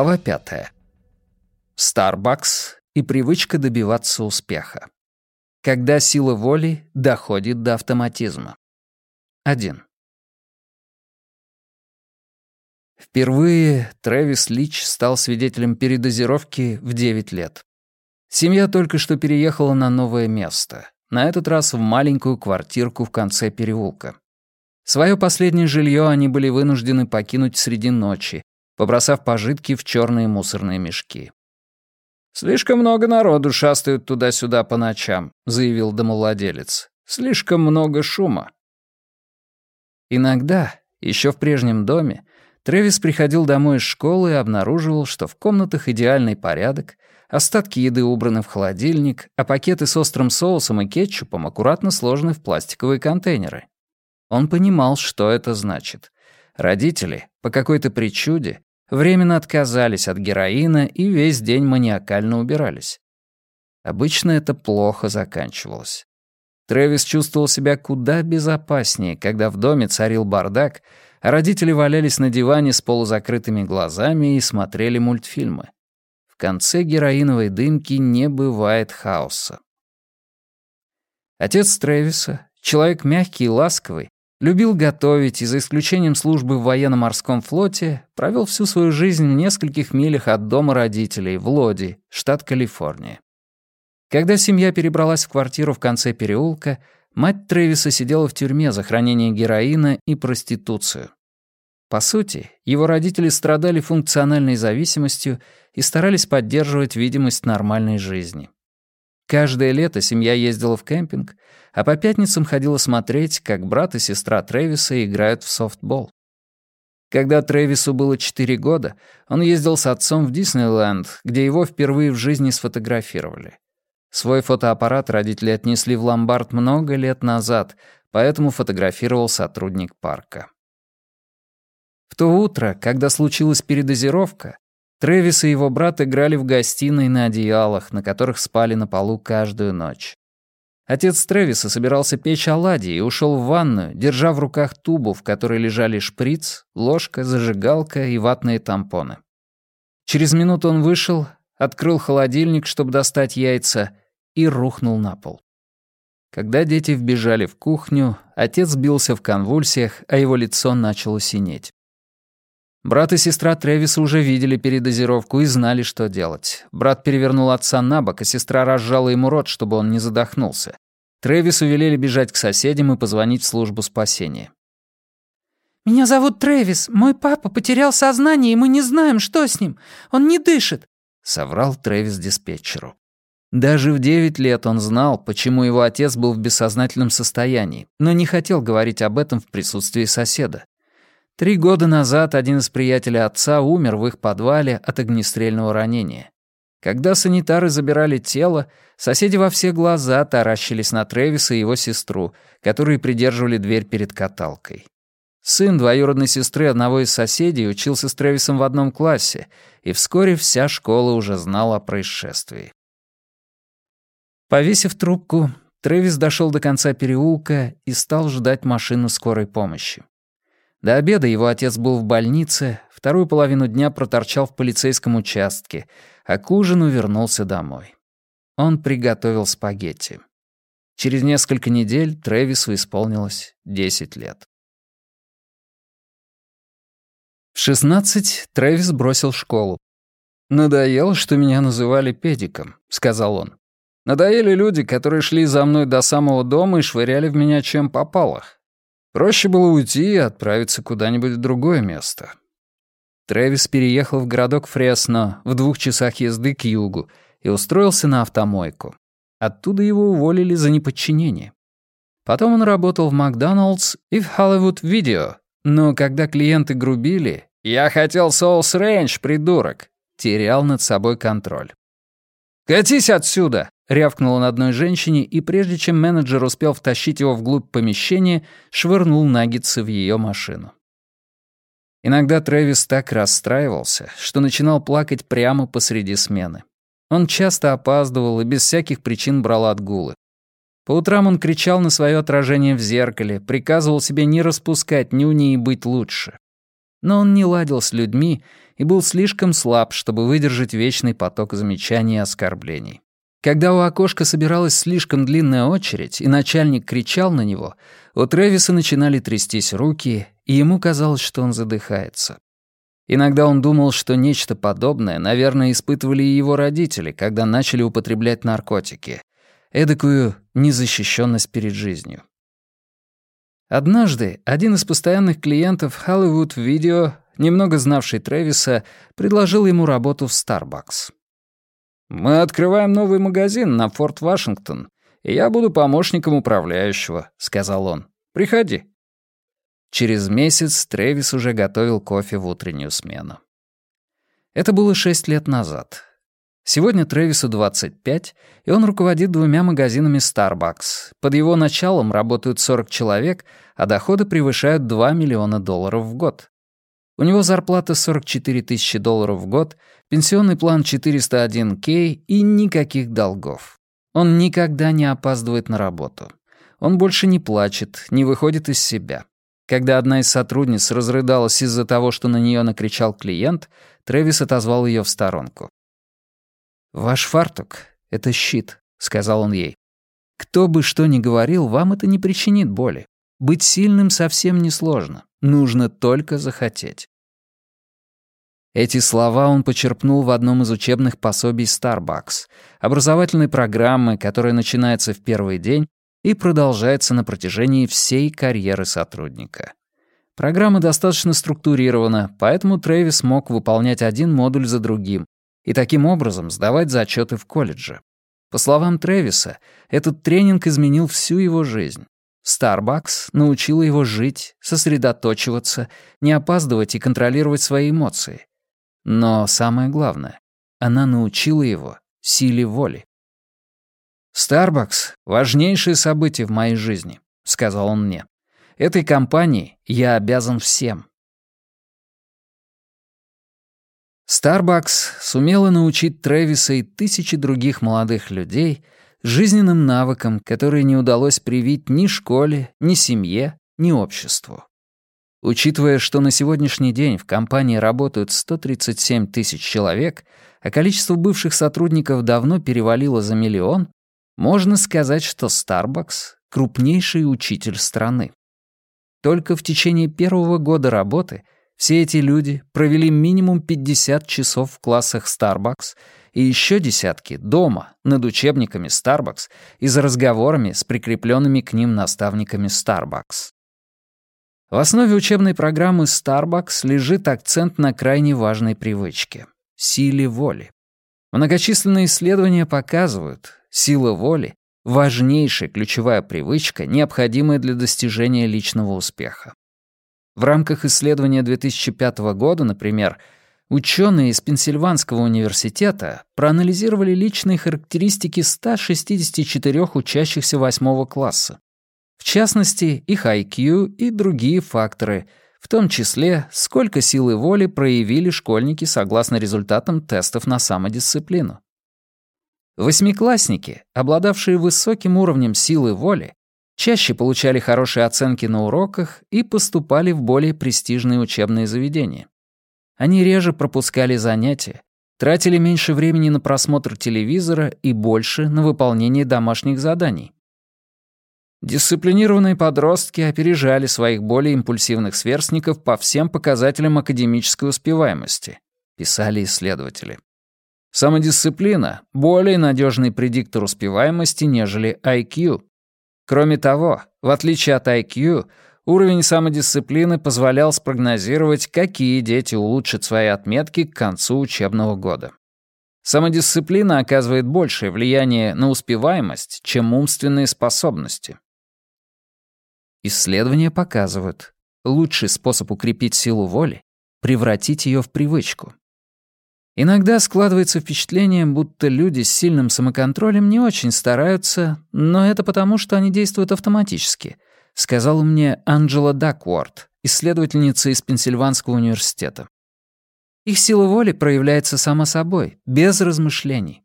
Глава пятая. Starbucks и привычка добиваться успеха. Когда сила воли доходит до автоматизма. Один. Впервые Трэвис Лич стал свидетелем передозировки в 9 лет. Семья только что переехала на новое место, на этот раз в маленькую квартирку в конце переулка. Своё последнее жильё они были вынуждены покинуть среди ночи, побросав пожитки в черные мусорные мешки. «Слишком много народу шастают туда-сюда по ночам», — заявил домовладелец. «Слишком много шума». Иногда, еще в прежнем доме, Трэвис приходил домой из школы и обнаруживал, что в комнатах идеальный порядок, остатки еды убраны в холодильник, а пакеты с острым соусом и кетчупом аккуратно сложены в пластиковые контейнеры. Он понимал, что это значит. Родители, по какой-то причуде, временно отказались от героина и весь день маниакально убирались. Обычно это плохо заканчивалось. Трэвис чувствовал себя куда безопаснее, когда в доме царил бардак, а родители валялись на диване с полузакрытыми глазами и смотрели мультфильмы. В конце героиновой дымки не бывает хаоса. Отец Трэвиса, человек мягкий и ласковый, Любил готовить и, за исключением службы в военно-морском флоте, провел всю свою жизнь в нескольких милях от дома родителей в Лоди, штат Калифорния. Когда семья перебралась в квартиру в конце переулка, мать Трэвиса сидела в тюрьме за хранение героина и проституцию. По сути, его родители страдали функциональной зависимостью и старались поддерживать видимость нормальной жизни. Каждое лето семья ездила в кемпинг, а по пятницам ходила смотреть, как брат и сестра Трэвиса играют в софтбол. Когда Трэвису было 4 года, он ездил с отцом в Диснейленд, где его впервые в жизни сфотографировали. Свой фотоаппарат родители отнесли в ломбард много лет назад, поэтому фотографировал сотрудник парка. В то утро, когда случилась передозировка, Трэвис и его брат играли в гостиной на одеялах, на которых спали на полу каждую ночь. Отец Трэвиса собирался печь оладьи и ушел в ванную, держа в руках тубу, в которой лежали шприц, ложка, зажигалка и ватные тампоны. Через минуту он вышел, открыл холодильник, чтобы достать яйца, и рухнул на пол. Когда дети вбежали в кухню, отец бился в конвульсиях, а его лицо начало синеть. Брат и сестра Тревиса уже видели передозировку и знали, что делать. Брат перевернул отца на бок, а сестра разжала ему рот, чтобы он не задохнулся. Тревису велели бежать к соседям и позвонить в службу спасения. «Меня зовут Трэвис. Мой папа потерял сознание, и мы не знаем, что с ним. Он не дышит», — соврал Трэвис диспетчеру. Даже в девять лет он знал, почему его отец был в бессознательном состоянии, но не хотел говорить об этом в присутствии соседа. Три года назад один из приятелей отца умер в их подвале от огнестрельного ранения. Когда санитары забирали тело, соседи во все глаза таращились на Трэвиса и его сестру, которые придерживали дверь перед каталкой. Сын двоюродной сестры одного из соседей учился с Трэвисом в одном классе, и вскоре вся школа уже знала о происшествии. Повесив трубку, Трэвис дошел до конца переулка и стал ждать машину скорой помощи. До обеда его отец был в больнице, вторую половину дня проторчал в полицейском участке, а к ужину вернулся домой. Он приготовил спагетти. Через несколько недель Трэвису исполнилось 10 лет. В 16 Трэвис бросил школу. «Надоело, что меня называли педиком», — сказал он. «Надоели люди, которые шли за мной до самого дома и швыряли в меня чем попало. Проще было уйти и отправиться куда-нибудь в другое место. Трэвис переехал в городок Фресно в двух часах езды к югу и устроился на автомойку. Оттуда его уволили за неподчинение. Потом он работал в Макдоналдс и в Холливуд Видео, но когда клиенты грубили «Я хотел соус рейндж, придурок!» терял над собой контроль. «Катись отсюда!» — рявкнул он одной женщине, и прежде чем менеджер успел втащить его вглубь помещения, швырнул наггетсы в ее машину. Иногда Трэвис так расстраивался, что начинал плакать прямо посреди смены. Он часто опаздывал и без всяких причин брал отгулы. По утрам он кричал на свое отражение в зеркале, приказывал себе не распускать нюни и быть лучше но он не ладил с людьми и был слишком слаб, чтобы выдержать вечный поток замечаний и оскорблений. Когда у окошка собиралась слишком длинная очередь, и начальник кричал на него, у Трэвиса начинали трястись руки, и ему казалось, что он задыхается. Иногда он думал, что нечто подобное, наверное, испытывали и его родители, когда начали употреблять наркотики. Эдакую незащищенность перед жизнью. Однажды один из постоянных клиентов Hollywood Video, немного знавший Трэвиса, предложил ему работу в Starbucks. «Мы открываем новый магазин на Форт Вашингтон, и я буду помощником управляющего», — сказал он. «Приходи». Через месяц Трэвис уже готовил кофе в утреннюю смену. Это было шесть лет назад. Сегодня Трэвису 25, и он руководит двумя магазинами Starbucks. Под его началом работают 40 человек, а доходы превышают 2 миллиона долларов в год. У него зарплата 44 тысячи долларов в год, пенсионный план 401к и никаких долгов. Он никогда не опаздывает на работу. Он больше не плачет, не выходит из себя. Когда одна из сотрудниц разрыдалась из-за того, что на нее накричал клиент, Трэвис отозвал ее в сторонку. «Ваш фартук — это щит», — сказал он ей. «Кто бы что ни говорил, вам это не причинит боли. Быть сильным совсем несложно. Нужно только захотеть». Эти слова он почерпнул в одном из учебных пособий Starbucks, образовательной программы, которая начинается в первый день и продолжается на протяжении всей карьеры сотрудника. Программа достаточно структурирована, поэтому Трэвис мог выполнять один модуль за другим, и таким образом сдавать зачеты в колледже. По словам Трэвиса, этот тренинг изменил всю его жизнь. Starbucks научила его жить, сосредоточиваться, не опаздывать и контролировать свои эмоции. Но самое главное, она научила его силе воли. «Starbucks — важнейшее событие в моей жизни», — сказал он мне. «Этой компании я обязан всем. Starbucks сумела научить Трэвиса и тысячи других молодых людей жизненным навыкам, которые не удалось привить ни школе, ни семье, ни обществу. Учитывая, что на сегодняшний день в компании работают 137 тысяч человек, а количество бывших сотрудников давно перевалило за миллион, можно сказать, что Starbucks — крупнейший учитель страны. Только в течение первого года работы — все эти люди провели минимум 50 часов в классах Starbucks и еще десятки дома над учебниками Starbucks и за разговорами с прикрепленными к ним наставниками Starbucks. В основе учебной программы Starbucks лежит акцент на крайне важной привычке — силе воли. Многочисленные исследования показывают, сила воли — важнейшая ключевая привычка, необходимая для достижения личного успеха. В рамках исследования 2005 года, например, ученые из Пенсильванского университета проанализировали личные характеристики 164 учащихся 8 класса. В частности, их IQ и другие факторы, в том числе, сколько силы воли проявили школьники согласно результатам тестов на самодисциплину. Восьмиклассники, обладавшие высоким уровнем силы воли, чаще получали хорошие оценки на уроках и поступали в более престижные учебные заведения. Они реже пропускали занятия, тратили меньше времени на просмотр телевизора и больше на выполнение домашних заданий. Дисциплинированные подростки опережали своих более импульсивных сверстников по всем показателям академической успеваемости, писали исследователи. Самодисциплина — более надежный предиктор успеваемости, нежели IQ, Кроме того, в отличие от IQ, уровень самодисциплины позволял спрогнозировать, какие дети улучшат свои отметки к концу учебного года. Самодисциплина оказывает большее влияние на успеваемость, чем умственные способности. Исследования показывают, лучший способ укрепить силу воли — превратить ее в привычку. Иногда складывается впечатление, будто люди с сильным самоконтролем не очень стараются, но это потому, что они действуют автоматически, сказала мне Анджела Дакворд, исследовательница из Пенсильванского университета. Их сила воли проявляется сама собой, без размышлений.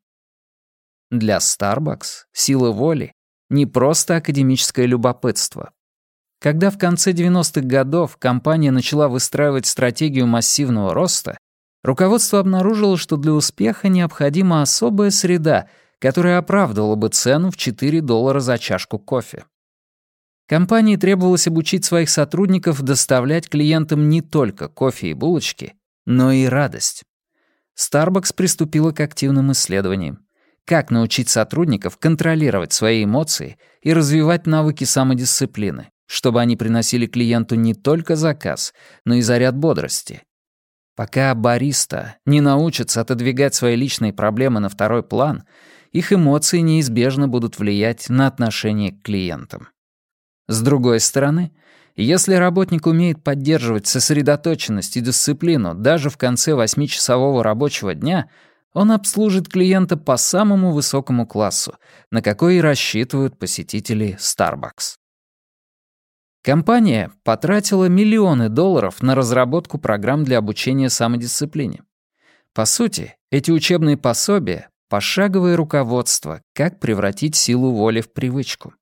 Для Starbucks сила воли — не просто академическое любопытство. Когда в конце 90-х годов компания начала выстраивать стратегию массивного роста, руководство обнаружило, что для успеха необходима особая среда, которая оправдывала бы цену в 4 доллара за чашку кофе. Компании требовалось обучить своих сотрудников доставлять клиентам не только кофе и булочки, но и радость. Starbucks приступила к активным исследованиям. Как научить сотрудников контролировать свои эмоции и развивать навыки самодисциплины, чтобы они приносили клиенту не только заказ, но и заряд бодрости, Пока бариста не научится отодвигать свои личные проблемы на второй план, их эмоции неизбежно будут влиять на отношение к клиентам. С другой стороны, если работник умеет поддерживать сосредоточенность и дисциплину даже в конце восьмичасового рабочего дня, он обслужит клиента по самому высокому классу, на какой и рассчитывают посетители Starbucks. Компания потратила миллионы долларов на разработку программ для обучения самодисциплине. По сути, эти учебные пособия — пошаговое руководство, как превратить силу воли в привычку.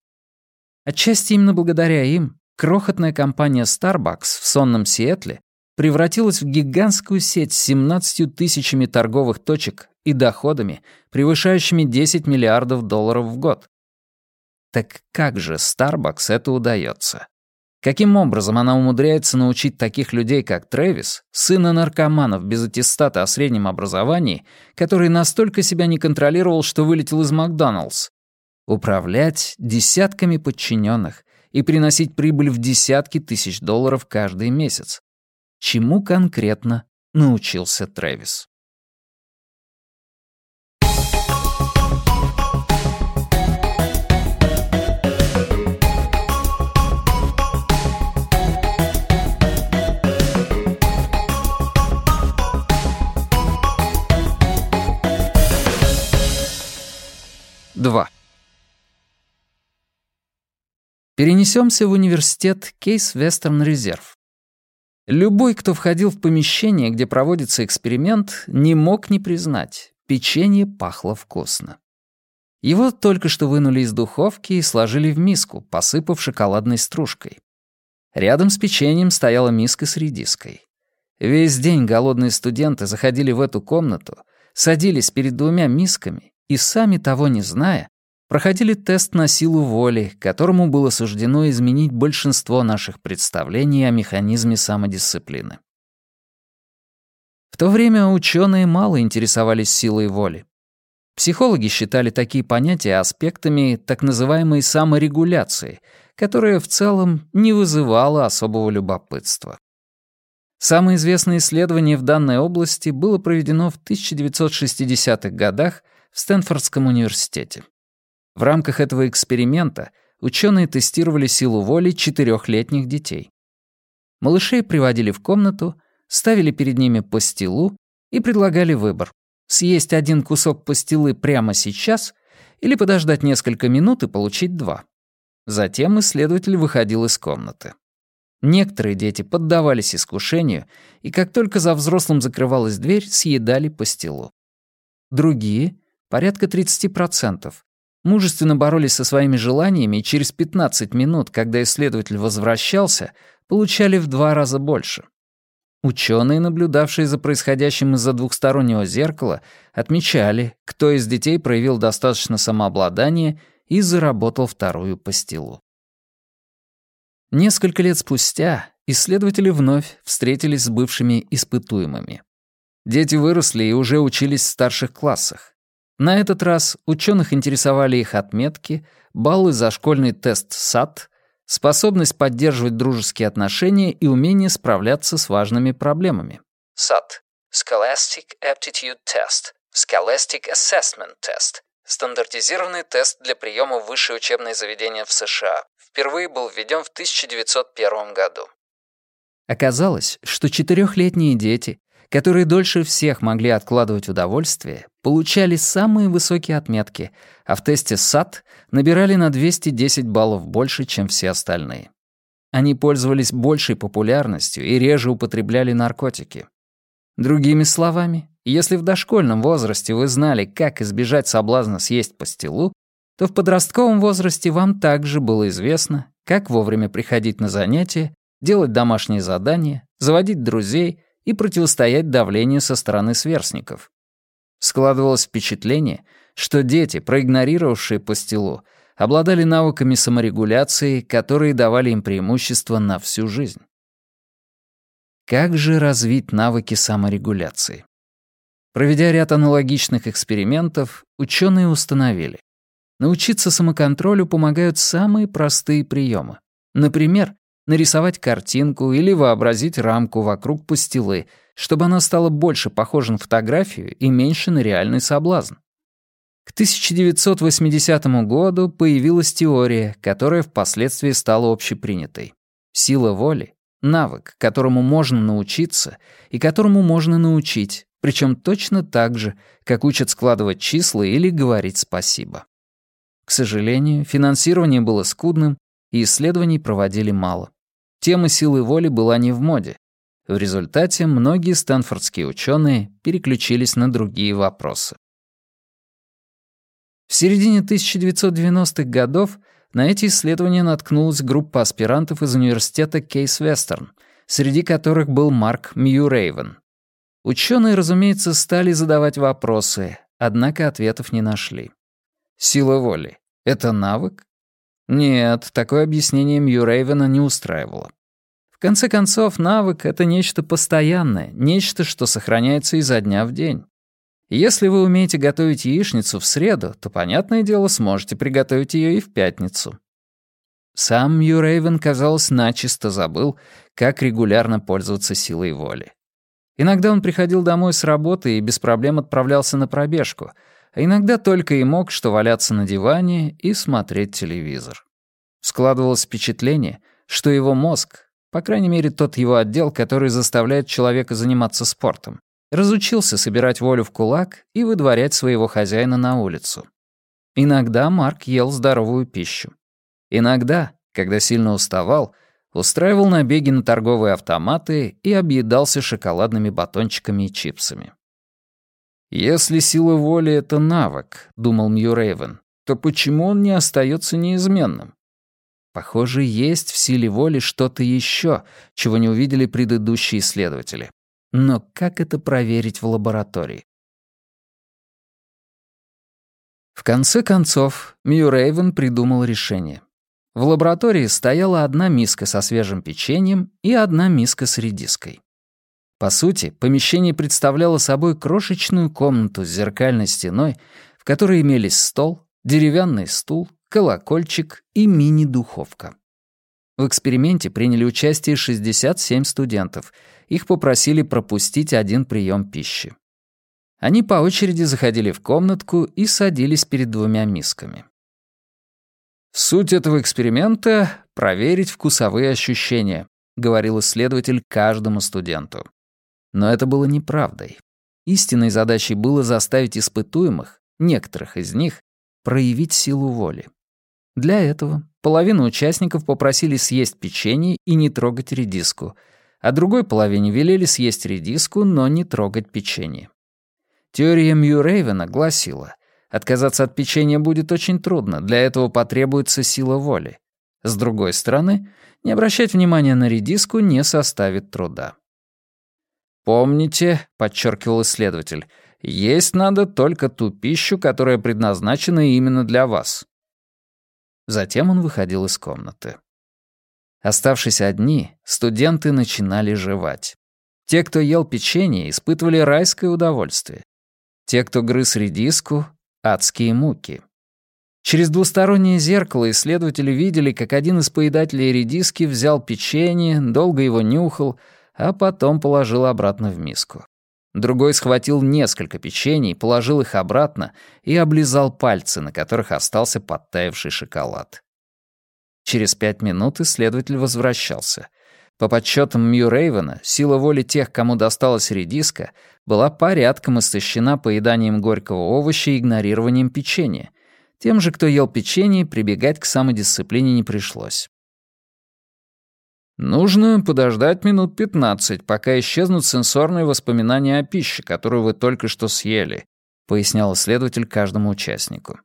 Отчасти именно благодаря им крохотная компания Starbucks в сонном Сиэтле превратилась в гигантскую сеть с 17 тысячами торговых точек и доходами, превышающими 10 миллиардов долларов в год. Так как же Starbucks это удается? Каким образом она умудряется научить таких людей, как Трэвис, сына наркоманов без аттестата о среднем образовании, который настолько себя не контролировал, что вылетел из Макдоналдс, управлять десятками подчиненных и приносить прибыль в десятки тысяч долларов каждый месяц? Чему конкретно научился Трэвис? 2. Перенесемся в университет Кейс Вестерн Резерв. Любой, кто входил в помещение, где проводится эксперимент, не мог не признать, печенье пахло вкусно. Его только что вынули из духовки и сложили в миску, посыпав шоколадной стружкой. Рядом с печеньем стояла миска с редиской. Весь день голодные студенты заходили в эту комнату, садились перед двумя мисками и, сами того не зная, проходили тест на силу воли, которому было суждено изменить большинство наших представлений о механизме самодисциплины. В то время ученые мало интересовались силой воли. Психологи считали такие понятия аспектами так называемой саморегуляции, которая в целом не вызывала особого любопытства. Самое известное исследование в данной области было проведено в 1960-х годах — в Стэнфордском университете. В рамках этого эксперимента ученые тестировали силу воли четырехлетних детей. Малышей приводили в комнату, ставили перед ними пастилу и предлагали выбор — съесть один кусок пастилы прямо сейчас или подождать несколько минут и получить два. Затем исследователь выходил из комнаты. Некоторые дети поддавались искушению, и как только за взрослым закрывалась дверь, съедали пастилу. Другие порядка 30%, мужественно боролись со своими желаниями и через 15 минут, когда исследователь возвращался, получали в два раза больше. Ученые, наблюдавшие за происходящим из-за двухстороннего зеркала, отмечали, кто из детей проявил достаточно самообладания и заработал вторую пастилу. Несколько лет спустя исследователи вновь встретились с бывшими испытуемыми. Дети выросли и уже учились в старших классах. На этот раз ученых интересовали их отметки, баллы за школьный тест САТ, способность поддерживать дружеские отношения и умение справляться с важными проблемами. САТ — Scholastic Aptitude Test, Scholastic Assessment Test — стандартизированный тест для приема в высшее учебное заведение в США. Впервые был введен в 1901 году. Оказалось, что четырехлетние дети, которые дольше всех могли откладывать удовольствие, получали самые высокие отметки, а в тесте САТ набирали на 210 баллов больше, чем все остальные. Они пользовались большей популярностью и реже употребляли наркотики. Другими словами, если в дошкольном возрасте вы знали, как избежать соблазна съесть пастилу, то в подростковом возрасте вам также было известно, как вовремя приходить на занятия, делать домашние задания, заводить друзей и противостоять давлению со стороны сверстников. Складывалось впечатление, что дети, проигнорировавшие пастилу, обладали навыками саморегуляции, которые давали им преимущество на всю жизнь. Как же развить навыки саморегуляции? Проведя ряд аналогичных экспериментов, ученые установили. Научиться самоконтролю помогают самые простые приемы. Например, нарисовать картинку или вообразить рамку вокруг пастилы — чтобы она стала больше похожа на фотографию и меньше на реальный соблазн. К 1980 году появилась теория, которая впоследствии стала общепринятой. Сила воли — навык, которому можно научиться и которому можно научить, причем точно так же, как учат складывать числа или говорить спасибо. К сожалению, финансирование было скудным, и исследований проводили мало. Тема силы воли была не в моде, в результате многие стэнфордские ученые переключились на другие вопросы. В середине 1990-х годов на эти исследования наткнулась группа аспирантов из университета Кейс-Вестерн, среди которых был Марк Мью Мьюрейвен. Ученые, разумеется, стали задавать вопросы, однако ответов не нашли. Сила воли — это навык? Нет, такое объяснение Мью Мьюрейвена не устраивало конце концов, навык — это нечто постоянное, нечто, что сохраняется изо дня в день. Если вы умеете готовить яичницу в среду, то, понятное дело, сможете приготовить ее и в пятницу. Сам Мью Рейвен, казалось, начисто забыл, как регулярно пользоваться силой воли. Иногда он приходил домой с работы и без проблем отправлялся на пробежку, а иногда только и мог что валяться на диване и смотреть телевизор. Складывалось впечатление, что его мозг, по крайней мере, тот его отдел, который заставляет человека заниматься спортом. Разучился собирать волю в кулак и выдворять своего хозяина на улицу. Иногда Марк ел здоровую пищу. Иногда, когда сильно уставал, устраивал набеги на торговые автоматы и объедался шоколадными батончиками и чипсами. «Если сила воли — это навык», — думал Мью Рейвен, то почему он не остается неизменным? Похоже, есть в силе воли что-то еще, чего не увидели предыдущие исследователи. Но как это проверить в лаборатории? В конце концов, Мью Рейвен придумал решение. В лаборатории стояла одна миска со свежим печеньем и одна миска с редиской. По сути, помещение представляло собой крошечную комнату с зеркальной стеной, в которой имелись стол, деревянный стул, колокольчик и мини-духовка. В эксперименте приняли участие 67 студентов. Их попросили пропустить один прием пищи. Они по очереди заходили в комнатку и садились перед двумя мисками. «Суть этого эксперимента — проверить вкусовые ощущения», — говорил исследователь каждому студенту. Но это было неправдой. Истинной задачей было заставить испытуемых, некоторых из них, проявить силу воли. Для этого половину участников попросили съесть печенье и не трогать редиску, а другой половине велели съесть редиску, но не трогать печенье. Теория Мью Рейвена гласила, отказаться от печенья будет очень трудно, для этого потребуется сила воли. С другой стороны, не обращать внимания на редиску не составит труда. «Помните», — подчеркивал исследователь, — «есть надо только ту пищу, которая предназначена именно для вас. Затем он выходил из комнаты. Оставшись одни, студенты начинали жевать. Те, кто ел печенье, испытывали райское удовольствие. Те, кто грыз редиску — адские муки. Через двустороннее зеркало исследователи видели, как один из поедателей редиски взял печенье, долго его нюхал, а потом положил обратно в миску. Другой схватил несколько печений, положил их обратно и облизал пальцы, на которых остался подтаявший шоколад. Через пять минут исследователь возвращался. По подсчетам Мью Рейвена, сила воли тех, кому досталась редиска, была порядком истощена поеданием горького овоща и игнорированием печенья. Тем же, кто ел печенье, прибегать к самодисциплине не пришлось. Нужно подождать минут 15, пока исчезнут сенсорные воспоминания о пище, которую вы только что съели, пояснял следователь каждому участнику.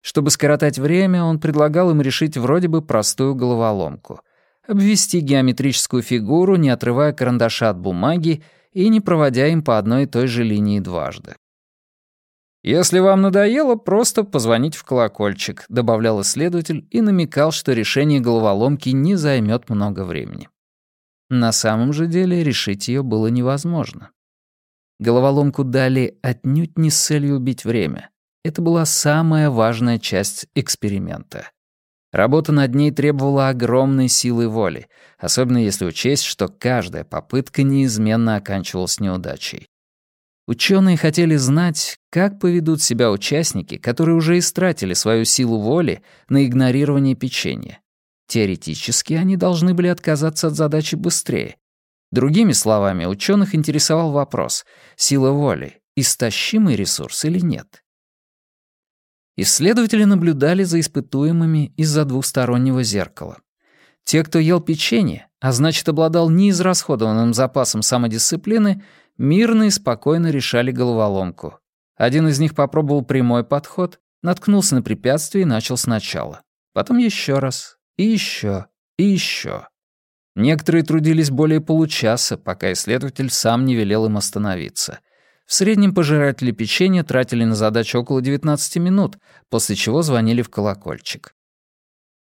Чтобы скоротать время, он предлагал им решить вроде бы простую головоломку. Обвести геометрическую фигуру, не отрывая карандаша от бумаги и не проводя им по одной и той же линии дважды. «Если вам надоело, просто позвонить в колокольчик», — добавлял исследователь и намекал, что решение головоломки не займет много времени. На самом же деле решить ее было невозможно. Головоломку дали отнюдь не с целью убить время. Это была самая важная часть эксперимента. Работа над ней требовала огромной силы воли, особенно если учесть, что каждая попытка неизменно оканчивалась неудачей. Ученые хотели знать, как поведут себя участники, которые уже истратили свою силу воли на игнорирование печенья. Теоретически они должны были отказаться от задачи быстрее. Другими словами, ученых интересовал вопрос, сила воли — истощимый ресурс или нет. Исследователи наблюдали за испытуемыми из-за двустороннего зеркала. Те, кто ел печенье, а значит обладал неизрасходованным запасом самодисциплины, мирно и спокойно решали головоломку. Один из них попробовал прямой подход, наткнулся на препятствие и начал сначала. Потом еще раз, и еще, и еще. Некоторые трудились более получаса, пока исследователь сам не велел им остановиться. В среднем пожиратели печенья тратили на задачу около 19 минут, после чего звонили в колокольчик.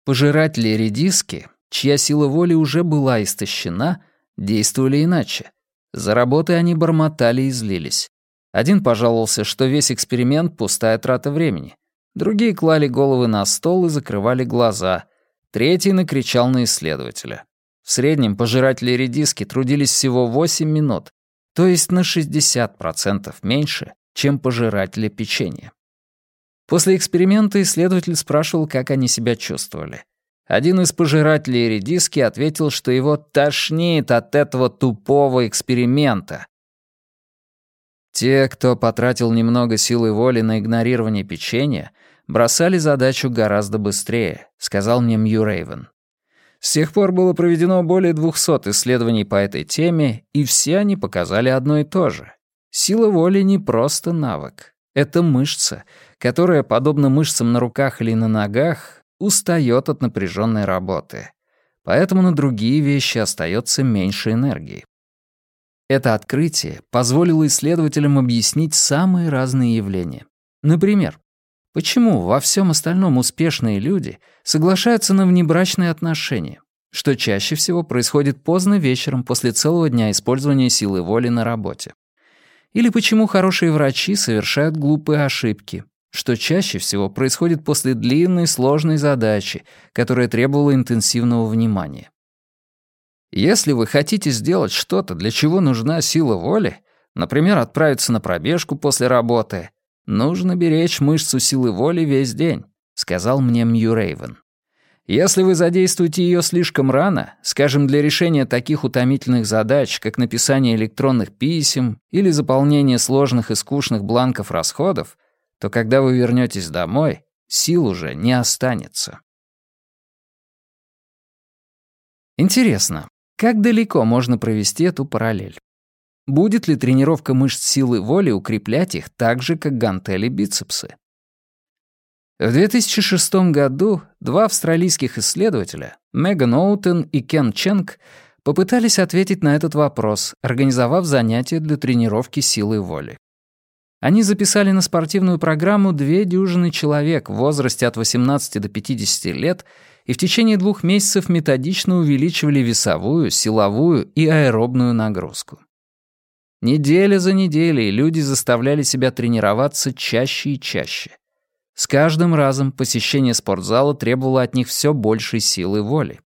Пожиратели редиски, чья сила воли уже была истощена, действовали иначе — за работой они бормотали и злились. Один пожаловался, что весь эксперимент — пустая трата времени. Другие клали головы на стол и закрывали глаза. Третий накричал на исследователя. В среднем пожиратели редиски трудились всего 8 минут, то есть на 60% меньше, чем пожиратели печенья. После эксперимента исследователь спрашивал, как они себя чувствовали. Один из пожирателей редиски ответил, что его тошнит от этого тупого эксперимента. Те, кто потратил немного силы воли на игнорирование печенья, бросали задачу гораздо быстрее, сказал мне Мью Рейвен. С тех пор было проведено более 200 исследований по этой теме, и все они показали одно и то же. Сила воли не просто навык. Это мышца, которая, подобно мышцам на руках или на ногах, устает от напряженной работы. Поэтому на другие вещи остается меньше энергии. Это открытие позволило исследователям объяснить самые разные явления. Например, почему во всем остальном успешные люди соглашаются на внебрачные отношения, что чаще всего происходит поздно вечером после целого дня использования силы воли на работе. Или почему хорошие врачи совершают глупые ошибки, что чаще всего происходит после длинной сложной задачи, которая требовала интенсивного внимания. Если вы хотите сделать что-то, для чего нужна сила воли, например, отправиться на пробежку после работы, нужно беречь мышцу силы воли весь день, сказал мне Мью Рейвен. Если вы задействуете ее слишком рано, скажем, для решения таких утомительных задач, как написание электронных писем или заполнение сложных и скучных бланков расходов, то когда вы вернетесь домой, сил уже не останется. Интересно, как далеко можно провести эту параллель? Будет ли тренировка мышц силы воли укреплять их так же, как гантели бицепсы? В 2006 году два австралийских исследователя, Меган Оутен и Кен Ченг, попытались ответить на этот вопрос, организовав занятия для тренировки силы воли. Они записали на спортивную программу две дюжины человек в возрасте от 18 до 50 лет и в течение двух месяцев методично увеличивали весовую, силовую и аэробную нагрузку. Неделя за неделей люди заставляли себя тренироваться чаще и чаще. С каждым разом посещение спортзала требовало от них все большей силы воли.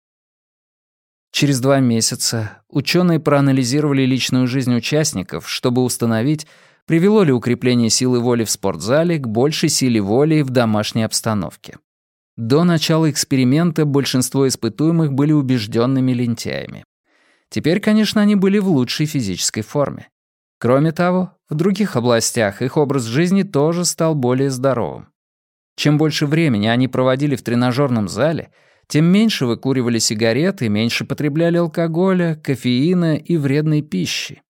Через два месяца ученые проанализировали личную жизнь участников, чтобы установить, привело ли укрепление силы воли в спортзале к большей силе воли в домашней обстановке. До начала эксперимента большинство испытуемых были убежденными лентяями. Теперь, конечно, они были в лучшей физической форме. Кроме того, в других областях их образ жизни тоже стал более здоровым. Чем больше времени они проводили в тренажерном зале, тем меньше выкуривали сигареты, меньше потребляли алкоголя, кофеина и вредной пищи.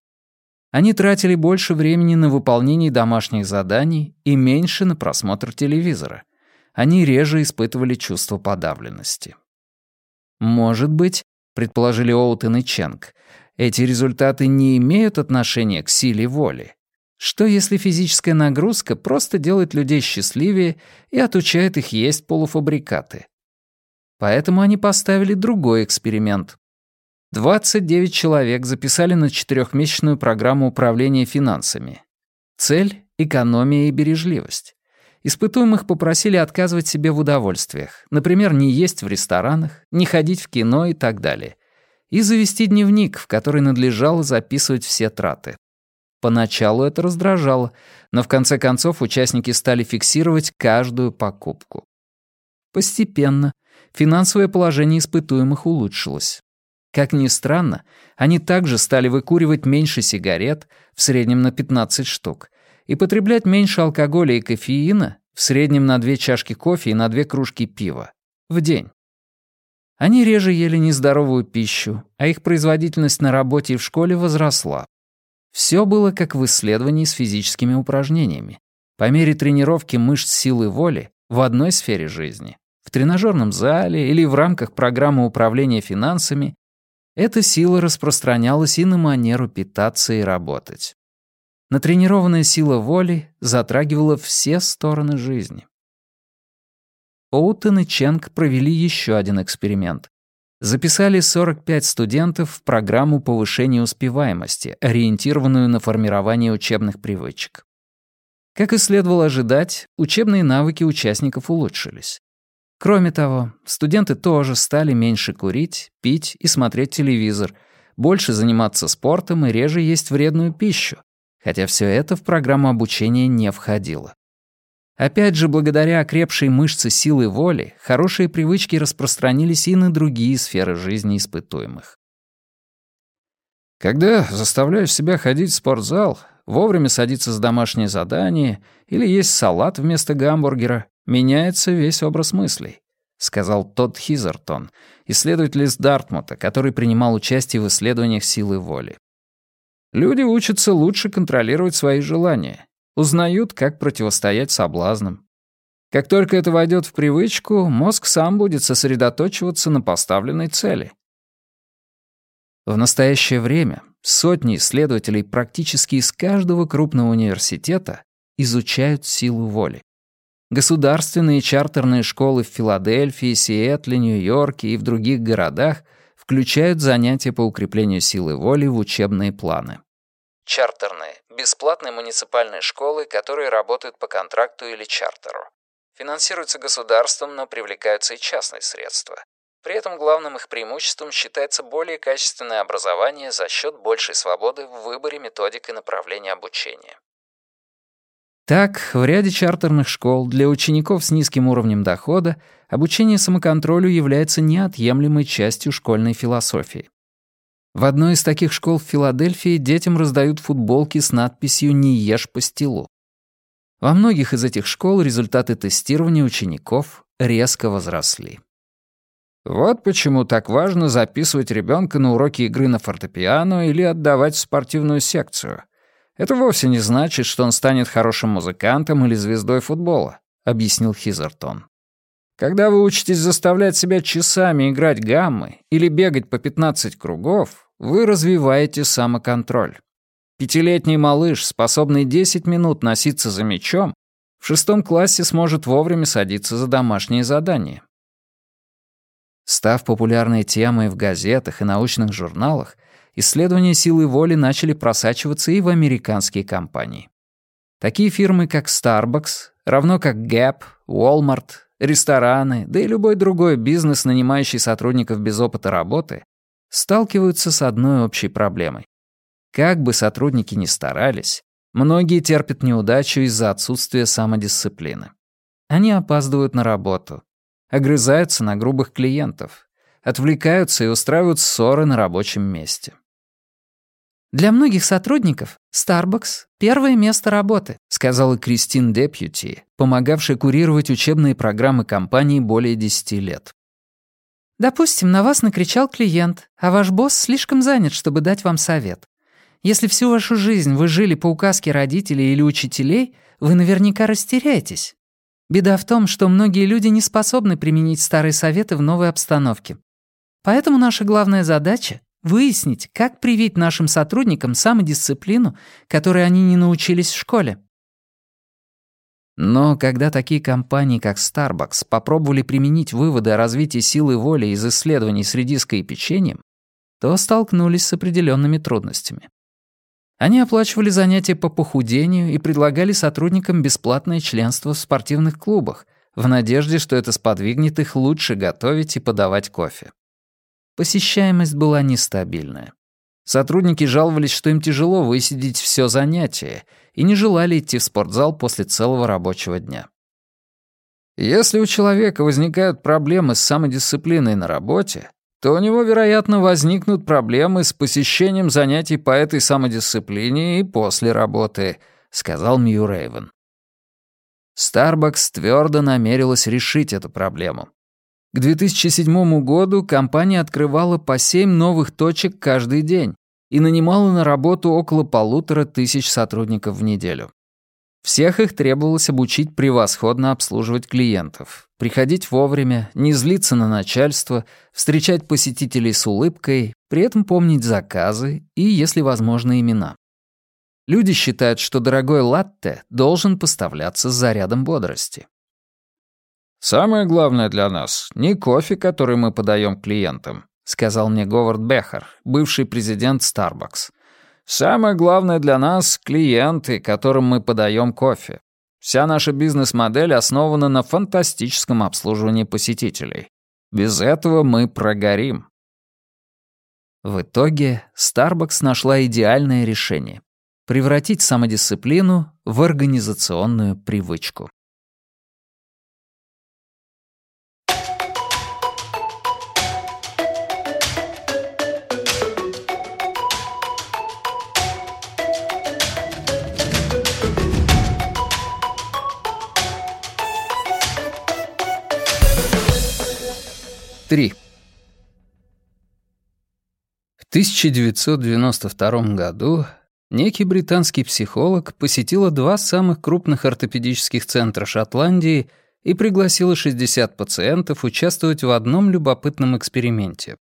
Они тратили больше времени на выполнение домашних заданий и меньше на просмотр телевизора. Они реже испытывали чувство подавленности. Может быть, предположили Оутен и Ченг, эти результаты не имеют отношения к силе воли. Что если физическая нагрузка просто делает людей счастливее и отучает их есть полуфабрикаты? Поэтому они поставили другой эксперимент. 29 человек записали на четырехмесячную программу управления финансами. Цель — экономия и бережливость. Испытуемых попросили отказывать себе в удовольствиях, например, не есть в ресторанах, не ходить в кино и так далее, и завести дневник, в который надлежало записывать все траты. Поначалу это раздражало, но в конце концов участники стали фиксировать каждую покупку. Постепенно финансовое положение испытуемых улучшилось. Как ни странно, они также стали выкуривать меньше сигарет, в среднем на 15 штук, и потреблять меньше алкоголя и кофеина, в среднем на две чашки кофе и на две кружки пива, в день. Они реже ели нездоровую пищу, а их производительность на работе и в школе возросла. Все было как в исследовании с физическими упражнениями. По мере тренировки мышц силы воли в одной сфере жизни, в тренажерном зале или в рамках программы управления финансами эта сила распространялась и на манеру питаться и работать. Натренированная сила воли затрагивала все стороны жизни. Оутен и Ченг провели еще один эксперимент. Записали 45 студентов в программу повышения успеваемости, ориентированную на формирование учебных привычек. Как и следовало ожидать, учебные навыки участников улучшились. Кроме того, студенты тоже стали меньше курить, пить и смотреть телевизор, больше заниматься спортом и реже есть вредную пищу, хотя все это в программу обучения не входило. Опять же, благодаря окрепшей мышце силы воли, хорошие привычки распространились и на другие сферы жизни испытуемых. Когда заставляешь себя ходить в спортзал, вовремя садиться за домашнее задание или есть салат вместо гамбургера, меняется весь образ мыслей. — сказал Тодд Хизертон, исследователь из Дартмута, который принимал участие в исследованиях силы воли. «Люди учатся лучше контролировать свои желания, узнают, как противостоять соблазнам. Как только это войдет в привычку, мозг сам будет сосредоточиваться на поставленной цели». В настоящее время сотни исследователей практически из каждого крупного университета изучают силу воли. Государственные чартерные школы в Филадельфии, Сиэтле, Нью-Йорке и в других городах включают занятия по укреплению силы воли в учебные планы. Чартерные – бесплатные муниципальные школы, которые работают по контракту или чартеру. Финансируются государством, но привлекаются и частные средства. При этом главным их преимуществом считается более качественное образование за счет большей свободы в выборе методик и направления обучения. Так, в ряде чартерных школ для учеников с низким уровнем дохода обучение самоконтролю является неотъемлемой частью школьной философии. В одной из таких школ в Филадельфии детям раздают футболки с надписью «Не ешь по пастилу». Во многих из этих школ результаты тестирования учеников резко возросли. Вот почему так важно записывать ребенка на уроки игры на фортепиано или отдавать в спортивную секцию, это вовсе не значит, что он станет хорошим музыкантом или звездой футбола, объяснил Хизертон. Когда вы учитесь заставлять себя часами играть гаммы или бегать по 15 кругов, вы развиваете самоконтроль. Пятилетний малыш, способный 10 минут носиться за мячом, в шестом классе сможет вовремя садиться за домашние задания. Став популярной темой в газетах и научных журналах, исследования силы воли начали просачиваться и в американские компании. Такие фирмы, как Starbucks, равно как Gap, Walmart, рестораны, да и любой другой бизнес, нанимающий сотрудников без опыта работы, сталкиваются с одной общей проблемой. Как бы сотрудники ни старались, многие терпят неудачу из-за отсутствия самодисциплины. Они опаздывают на работу, огрызаются на грубых клиентов, отвлекаются и устраивают ссоры на рабочем месте. «Для многих сотрудников Starbucks — первое место работы», сказала Кристин Депьюти, помогавшая курировать учебные программы компании более 10 лет. «Допустим, на вас накричал клиент, а ваш босс слишком занят, чтобы дать вам совет. Если всю вашу жизнь вы жили по указке родителей или учителей, вы наверняка растеряетесь. Беда в том, что многие люди не способны применить старые советы в новой обстановке. Поэтому наша главная задача Выяснить, как привить нашим сотрудникам самодисциплину, которой они не научились в школе. Но когда такие компании, как Starbucks, попробовали применить выводы о развитии силы воли из исследований с редиской и печеньем, то столкнулись с определенными трудностями. Они оплачивали занятия по похудению и предлагали сотрудникам бесплатное членство в спортивных клубах, в надежде, что это сподвигнет их лучше готовить и подавать кофе. Посещаемость была нестабильная. Сотрудники жаловались, что им тяжело высидеть все занятие, и не желали идти в спортзал после целого рабочего дня. Если у человека возникают проблемы с самодисциплиной на работе, то у него, вероятно, возникнут проблемы с посещением занятий по этой самодисциплине и после работы, сказал Мью Рейвен. Старбакс твердо намерилась решить эту проблему. К 2007 году компания открывала по 7 новых точек каждый день и нанимала на работу около полутора тысяч сотрудников в неделю. Всех их требовалось обучить превосходно обслуживать клиентов, приходить вовремя, не злиться на начальство, встречать посетителей с улыбкой, при этом помнить заказы и, если возможно, имена. Люди считают, что дорогой латте должен поставляться с зарядом бодрости. «Самое главное для нас — не кофе, который мы подаем клиентам», — сказал мне Говард Бехер, бывший президент Starbucks. «Самое главное для нас — клиенты, которым мы подаем кофе. Вся наша бизнес-модель основана на фантастическом обслуживании посетителей. Без этого мы прогорим». В итоге Starbucks нашла идеальное решение — превратить самодисциплину в организационную привычку. 3. В 1992 году некий британский психолог посетила два самых крупных ортопедических центра Шотландии и пригласила 60 пациентов участвовать в одном любопытном эксперименте.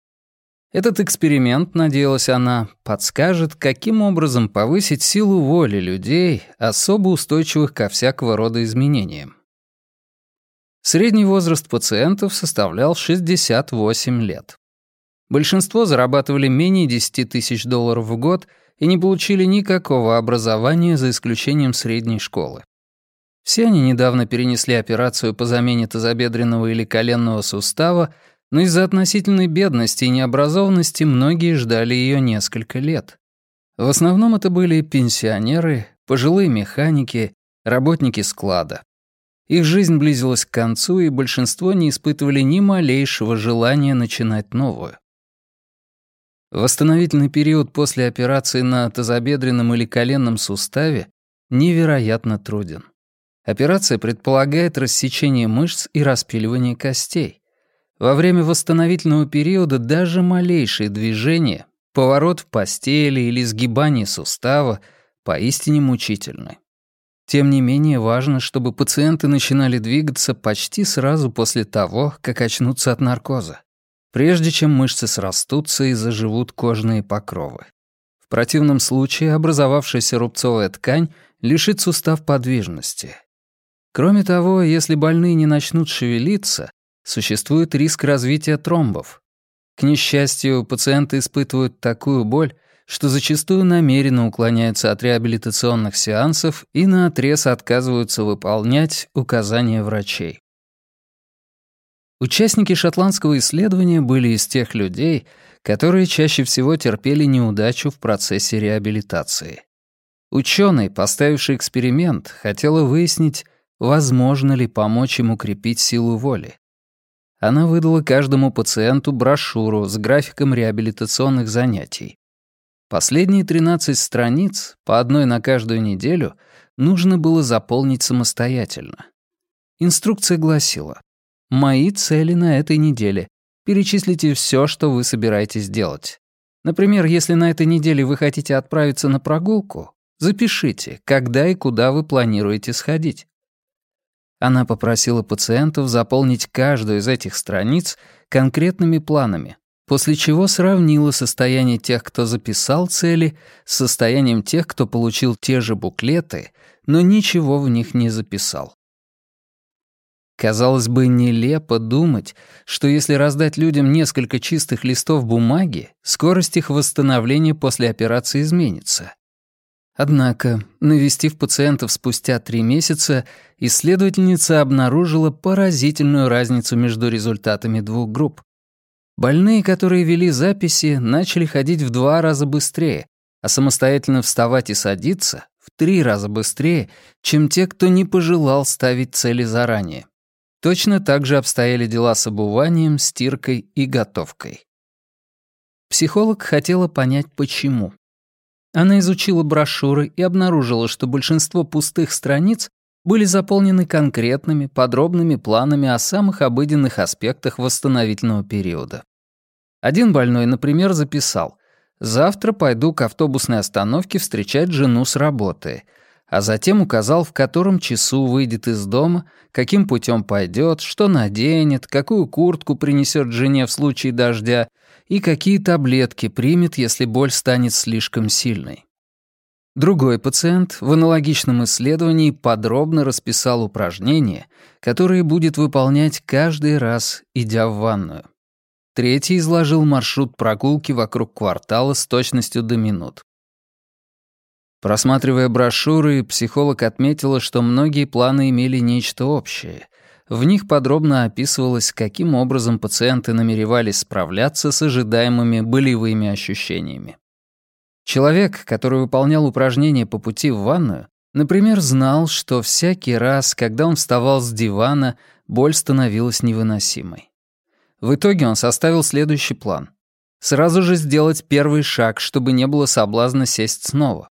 Этот эксперимент, надеялась она, подскажет, каким образом повысить силу воли людей, особо устойчивых ко всякого рода изменениям. Средний возраст пациентов составлял 68 лет. Большинство зарабатывали менее 10 тысяч долларов в год и не получили никакого образования за исключением средней школы. Все они недавно перенесли операцию по замене тазобедренного или коленного сустава, но из-за относительной бедности и необразованности многие ждали ее несколько лет. В основном это были пенсионеры, пожилые механики, работники склада. Их жизнь близилась к концу, и большинство не испытывали ни малейшего желания начинать новую. Восстановительный период после операции на тазобедренном или коленном суставе невероятно труден. Операция предполагает рассечение мышц и распиливание костей. Во время восстановительного периода даже малейшие движения, поворот в постели или сгибание сустава поистине мучительны. Тем не менее, важно, чтобы пациенты начинали двигаться почти сразу после того, как очнутся от наркоза, прежде чем мышцы срастутся и заживут кожные покровы. В противном случае образовавшаяся рубцовая ткань лишит сустав подвижности. Кроме того, если больные не начнут шевелиться, существует риск развития тромбов. К несчастью, пациенты испытывают такую боль, что зачастую намеренно уклоняются от реабилитационных сеансов и наотрез отказываются выполнять указания врачей. Участники шотландского исследования были из тех людей, которые чаще всего терпели неудачу в процессе реабилитации. Ученый, поставивший эксперимент, хотела выяснить, возможно ли помочь им укрепить силу воли. Она выдала каждому пациенту брошюру с графиком реабилитационных занятий, Последние 13 страниц, по одной на каждую неделю, нужно было заполнить самостоятельно. Инструкция гласила «Мои цели на этой неделе. Перечислите все, что вы собираетесь делать. Например, если на этой неделе вы хотите отправиться на прогулку, запишите, когда и куда вы планируете сходить». Она попросила пациентов заполнить каждую из этих страниц конкретными планами, после чего сравнила состояние тех, кто записал цели, с состоянием тех, кто получил те же буклеты, но ничего в них не записал. Казалось бы, нелепо думать, что если раздать людям несколько чистых листов бумаги, скорость их восстановления после операции изменится. Однако, навестив пациентов спустя три месяца, исследовательница обнаружила поразительную разницу между результатами двух групп. Больные, которые вели записи, начали ходить в два раза быстрее, а самостоятельно вставать и садиться в три раза быстрее, чем те, кто не пожелал ставить цели заранее. Точно так же обстояли дела с обуванием, стиркой и готовкой. Психолог хотела понять, почему. Она изучила брошюры и обнаружила, что большинство пустых страниц были заполнены конкретными, подробными планами о самых обыденных аспектах восстановительного периода. Один больной, например, записал «Завтра пойду к автобусной остановке встречать жену с работы», а затем указал, в котором часу выйдет из дома, каким путем пойдет, что наденет, какую куртку принесет жене в случае дождя и какие таблетки примет, если боль станет слишком сильной. Другой пациент в аналогичном исследовании подробно расписал упражнения, которые будет выполнять каждый раз, идя в ванную. Третий изложил маршрут прогулки вокруг квартала с точностью до минут. Просматривая брошюры, психолог отметила, что многие планы имели нечто общее. В них подробно описывалось, каким образом пациенты намеревались справляться с ожидаемыми болевыми ощущениями. Человек, который выполнял упражнения по пути в ванную, например, знал, что всякий раз, когда он вставал с дивана, боль становилась невыносимой. В итоге он составил следующий план. Сразу же сделать первый шаг, чтобы не было соблазна сесть снова.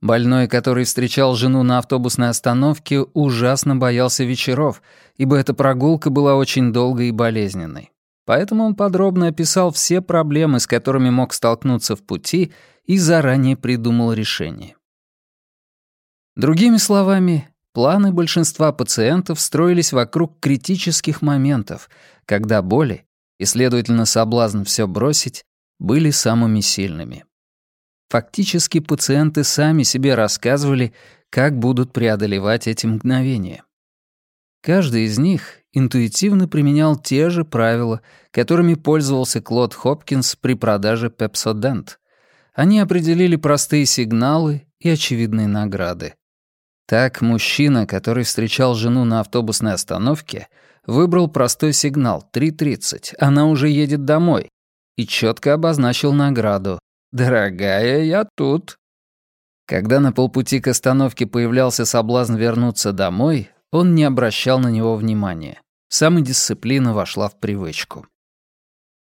Больной, который встречал жену на автобусной остановке, ужасно боялся вечеров, ибо эта прогулка была очень долгой и болезненной. Поэтому он подробно описал все проблемы, с которыми мог столкнуться в пути, и заранее придумал решение. Другими словами, планы большинства пациентов строились вокруг критических моментов, когда боли, и, следовательно, соблазн все бросить, были самыми сильными. Фактически пациенты сами себе рассказывали, как будут преодолевать эти мгновения. Каждый из них интуитивно применял те же правила, которыми пользовался Клод Хопкинс при продаже Пепсодент. Они определили простые сигналы и очевидные награды. Так мужчина, который встречал жену на автобусной остановке, выбрал простой сигнал 3.30, она уже едет домой, и четко обозначил награду. «Дорогая, я тут». Когда на полпути к остановке появлялся соблазн вернуться домой, он не обращал на него внимания. Самодисциплина вошла в привычку.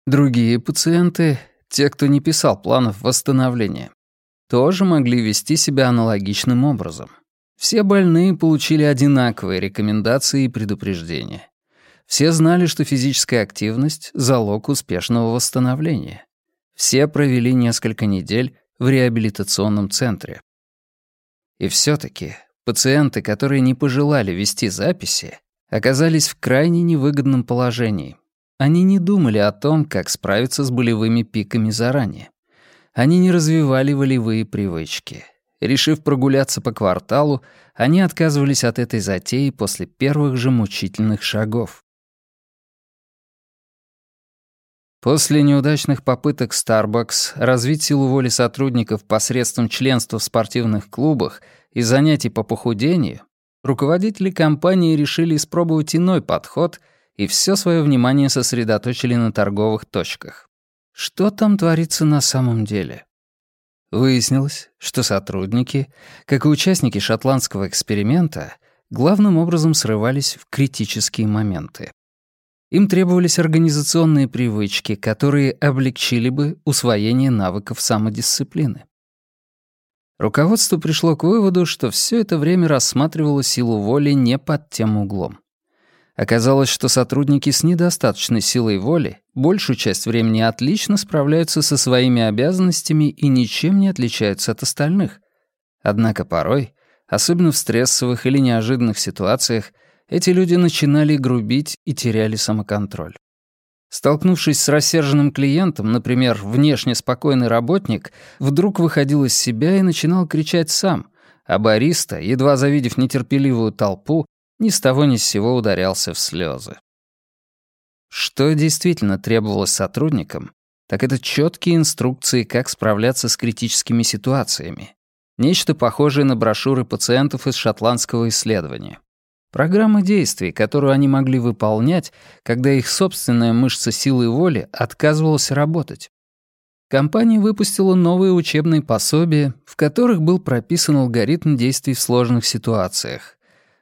Другие пациенты, те, кто не писал планов восстановления, тоже могли вести себя аналогичным образом. Все больные получили одинаковые рекомендации и предупреждения. Все знали, что физическая активность — залог успешного восстановления. Все провели несколько недель в реабилитационном центре. И все таки Пациенты, которые не пожелали вести записи, оказались в крайне невыгодном положении. Они не думали о том, как справиться с болевыми пиками заранее. Они не развивали волевые привычки. Решив прогуляться по кварталу, они отказывались от этой затеи после первых же мучительных шагов. После неудачных попыток Starbucks развить силу воли сотрудников посредством членства в спортивных клубах — и занятий по похудению, руководители компании решили испробовать иной подход и все свое внимание сосредоточили на торговых точках. Что там творится на самом деле? Выяснилось, что сотрудники, как и участники шотландского эксперимента, главным образом срывались в критические моменты. Им требовались организационные привычки, которые облегчили бы усвоение навыков самодисциплины. Руководство пришло к выводу, что все это время рассматривало силу воли не под тем углом. Оказалось, что сотрудники с недостаточной силой воли большую часть времени отлично справляются со своими обязанностями и ничем не отличаются от остальных. Однако порой, особенно в стрессовых или неожиданных ситуациях, эти люди начинали грубить и теряли самоконтроль. Столкнувшись с рассерженным клиентом, например, внешне спокойный работник, вдруг выходил из себя и начинал кричать сам, а бариста, едва завидев нетерпеливую толпу, ни с того ни с сего ударялся в слезы. Что действительно требовалось сотрудникам, так это четкие инструкции, как справляться с критическими ситуациями. Нечто похожее на брошюры пациентов из шотландского исследования. Программа действий, которую они могли выполнять, когда их собственная мышца силы воли отказывалась работать. Компания выпустила новые учебные пособия, в которых был прописан алгоритм действий в сложных ситуациях.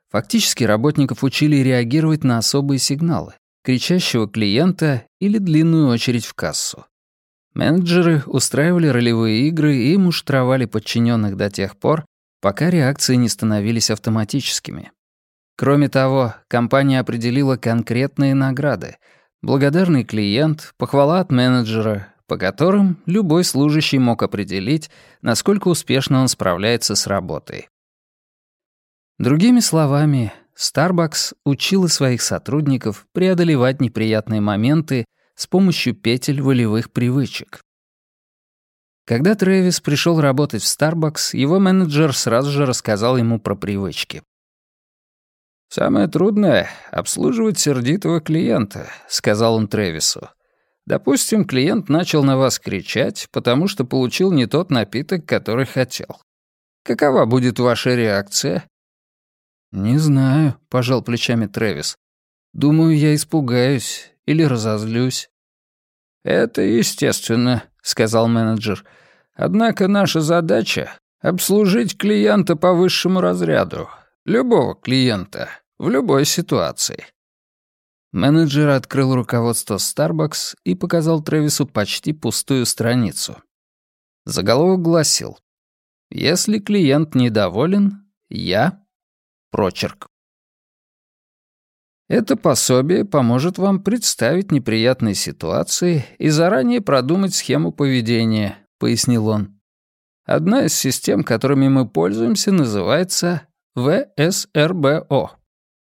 Фактически работников учили реагировать на особые сигналы, кричащего клиента или длинную очередь в кассу. Менеджеры устраивали ролевые игры и муштровали подчиненных до тех пор, пока реакции не становились автоматическими. Кроме того, компания определила конкретные награды. Благодарный клиент, похвала от менеджера, по которым любой служащий мог определить, насколько успешно он справляется с работой. Другими словами, Starbucks учила своих сотрудников преодолевать неприятные моменты с помощью петель волевых привычек. Когда Трэвис пришел работать в Starbucks, его менеджер сразу же рассказал ему про привычки. «Самое трудное — обслуживать сердитого клиента», — сказал он Тревису. «Допустим, клиент начал на вас кричать, потому что получил не тот напиток, который хотел. Какова будет ваша реакция?» «Не знаю», — пожал плечами Трэвис. «Думаю, я испугаюсь или разозлюсь». «Это естественно», — сказал менеджер. «Однако наша задача — обслужить клиента по высшему разряду, любого клиента, в любой ситуации. Менеджер открыл руководство Starbucks и показал Трэвису почти пустую страницу. Заголовок гласил «Если клиент недоволен, я — прочерк». Это пособие поможет вам представить неприятные ситуации и заранее продумать схему поведения, пояснил он. Одна из систем, которыми мы пользуемся, называется ВСРБО.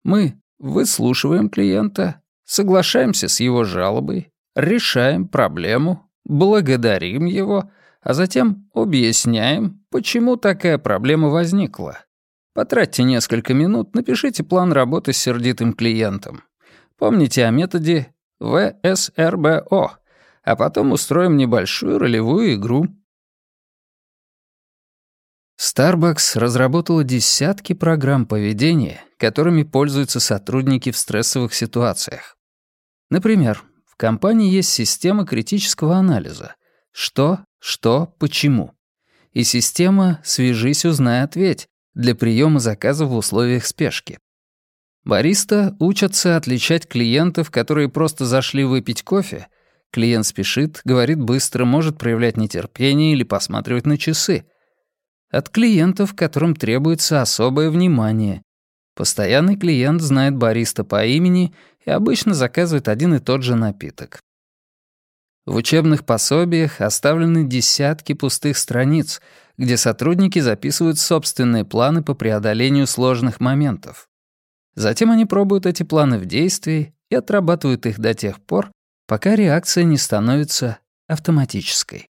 Мы выслушиваем клиента, соглашаемся с его жалобой, решаем проблему, благодарим его, а затем объясняем, почему такая проблема возникла. Потратьте несколько минут, напишите план работы с сердитым клиентом. Помните о методе ВСРБО, а потом устроим небольшую ролевую игру — Starbucks разработала десятки программ поведения, которыми пользуются сотрудники в стрессовых ситуациях. Например, в компании есть система критического анализа «что, что, почему» и система «свяжись, узнай, ответь» для приема заказов в условиях спешки. Бариста учатся отличать клиентов, которые просто зашли выпить кофе. Клиент спешит, говорит быстро, может проявлять нетерпение или посматривать на часы — от клиентов, которым требуется особое внимание. Постоянный клиент знает бариста по имени и обычно заказывает один и тот же напиток. В учебных пособиях оставлены десятки пустых страниц, где сотрудники записывают собственные планы по преодолению сложных моментов. Затем они пробуют эти планы в действии и отрабатывают их до тех пор, пока реакция не становится автоматической.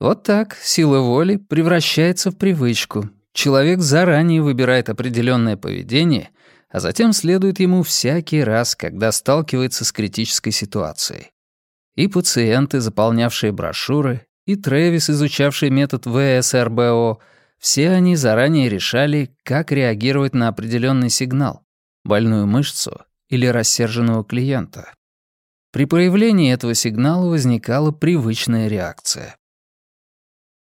Вот так сила воли превращается в привычку. Человек заранее выбирает определенное поведение, а затем следует ему всякий раз, когда сталкивается с критической ситуацией. И пациенты, заполнявшие брошюры, и Трэвис, изучавший метод ВСРБО, все они заранее решали, как реагировать на определенный сигнал — больную мышцу или рассерженного клиента. При появлении этого сигнала возникала привычная реакция.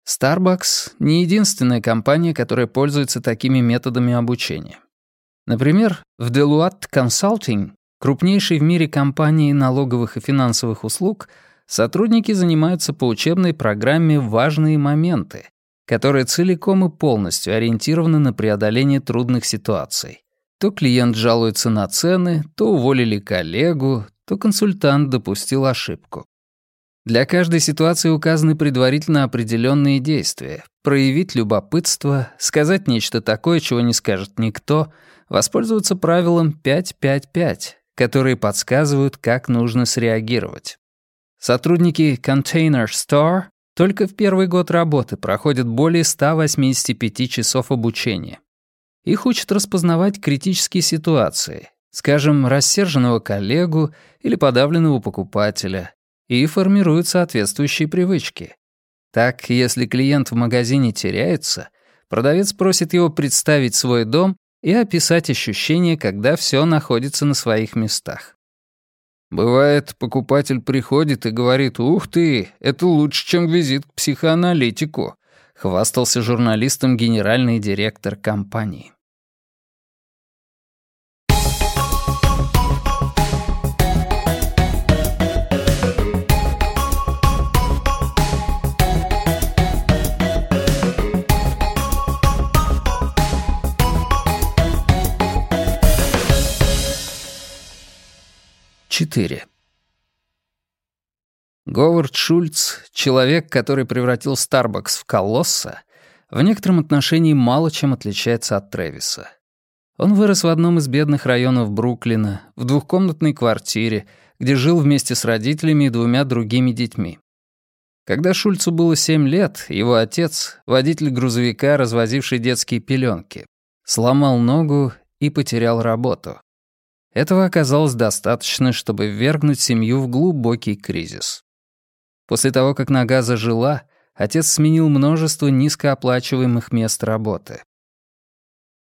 Starbucks — не единственная компания, которая пользуется такими методами обучения. Например, в Deloitte Consulting, крупнейшей в мире компании налоговых и финансовых услуг, сотрудники занимаются по учебной программе «Важные моменты», которая целиком и полностью ориентирована на преодоление трудных ситуаций. То клиент жалуется на цены, то уволили коллегу, то консультант допустил ошибку. Для каждой ситуации указаны предварительно определенные действия. Проявить любопытство, сказать нечто такое, чего не скажет никто, воспользоваться правилом 5-5-5, которые подсказывают, как нужно среагировать. Сотрудники Container Store только в первый год работы проходят более 185 часов обучения. Их учат распознавать критические ситуации, скажем, рассерженного коллегу или подавленного покупателя, и формируют соответствующие привычки. Так, если клиент в магазине теряется, продавец просит его представить свой дом и описать ощущение, когда все находится на своих местах. Бывает, покупатель приходит и говорит «Ух ты, это лучше, чем визит к психоаналитику», хвастался журналистом генеральный директор компании. 4. Говард Шульц, человек, который превратил Starbucks в колосса, в некотором отношении мало чем отличается от Трэвиса. Он вырос в одном из бедных районов Бруклина, в двухкомнатной квартире, где жил вместе с родителями и двумя другими детьми. Когда Шульцу было 7 лет, его отец, водитель грузовика, развозивший детские пеленки, сломал ногу и потерял работу. Этого оказалось достаточно, чтобы ввергнуть семью в глубокий кризис. После того, как нога зажила, отец сменил множество низкооплачиваемых мест работы.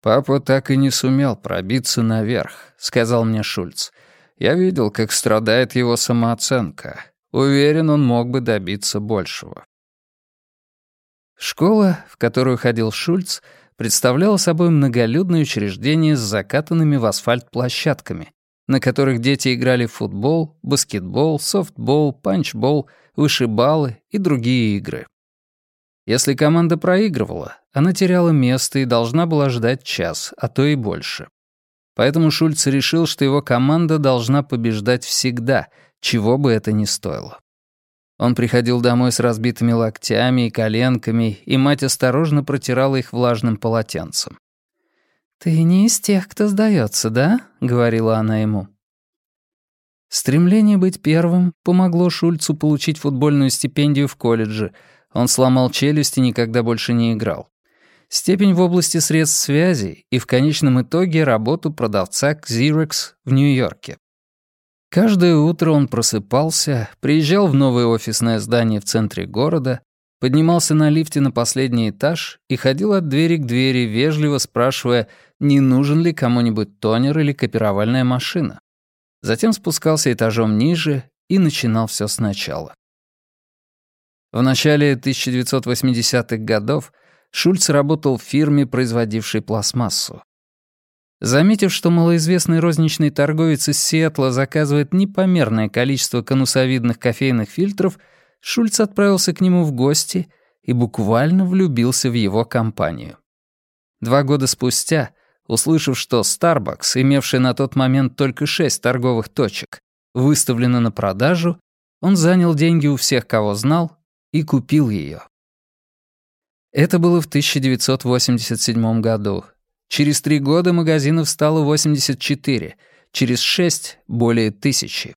«Папа так и не сумел пробиться наверх», — сказал мне Шульц. «Я видел, как страдает его самооценка. Уверен, он мог бы добиться большего». Школа, в которую ходил Шульц, — представляло собой многолюдное учреждение с закатанными в асфальт площадками, на которых дети играли в футбол, баскетбол, софтбол, панчбол, вышибалы и другие игры. Если команда проигрывала, она теряла место и должна была ждать час, а то и больше. Поэтому Шульц решил, что его команда должна побеждать всегда, чего бы это ни стоило. Он приходил домой с разбитыми локтями и коленками, и мать осторожно протирала их влажным полотенцем. «Ты не из тех, кто сдается, да?» — говорила она ему. Стремление быть первым помогло Шульцу получить футбольную стипендию в колледже. Он сломал челюсть и никогда больше не играл. Степень в области средств связи и в конечном итоге работу продавца Xerox в Нью-Йорке. Каждое утро он просыпался, приезжал в новое офисное здание в центре города, поднимался на лифте на последний этаж и ходил от двери к двери, вежливо спрашивая, не нужен ли кому-нибудь тонер или копировальная машина. Затем спускался этажом ниже и начинал все сначала. В начале 1980-х годов Шульц работал в фирме, производившей пластмассу. Заметив, что малоизвестный розничный торговец из Сиэтла заказывает непомерное количество конусовидных кофейных фильтров, Шульц отправился к нему в гости и буквально влюбился в его компанию. Два года спустя, услышав, что Starbucks, имевший на тот момент только шесть торговых точек, выставлена на продажу, он занял деньги у всех, кого знал, и купил ее. Это было в 1987 году, Через три года магазинов стало 84, через шесть — более тысячи.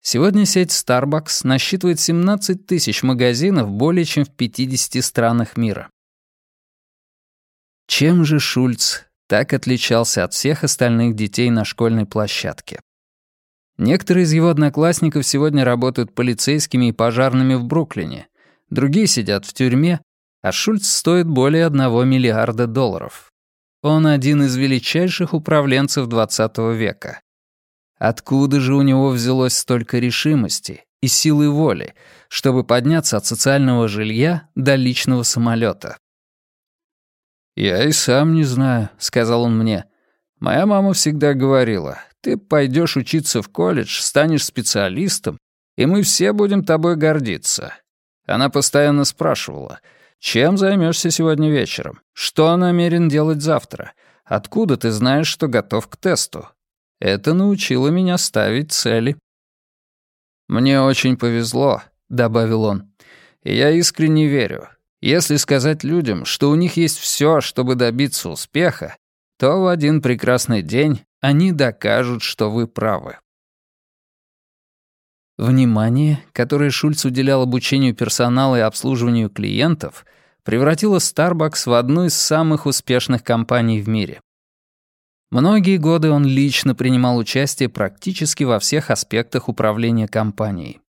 Сегодня сеть Starbucks насчитывает 17 тысяч магазинов более чем в 50 странах мира. Чем же Шульц так отличался от всех остальных детей на школьной площадке? Некоторые из его одноклассников сегодня работают полицейскими и пожарными в Бруклине, другие сидят в тюрьме, а Шульц стоит более 1 миллиарда долларов. Он один из величайших управленцев XX века. Откуда же у него взялось столько решимости и силы воли, чтобы подняться от социального жилья до личного самолета? «Я и сам не знаю», — сказал он мне. «Моя мама всегда говорила, ты пойдешь учиться в колледж, станешь специалистом, и мы все будем тобой гордиться». Она постоянно спрашивала, чем займешься сегодня вечером? Что намерен делать завтра? Откуда ты знаешь, что готов к тесту? Это научило меня ставить цели. «Мне очень повезло», — добавил он. «Я искренне верю. Если сказать людям, что у них есть все, чтобы добиться успеха, то в один прекрасный день они докажут, что вы правы». Внимание, которое Шульц уделял обучению персонала и обслуживанию клиентов, превратила Starbucks в одну из самых успешных компаний в мире. Многие годы он лично принимал участие практически во всех аспектах управления компанией.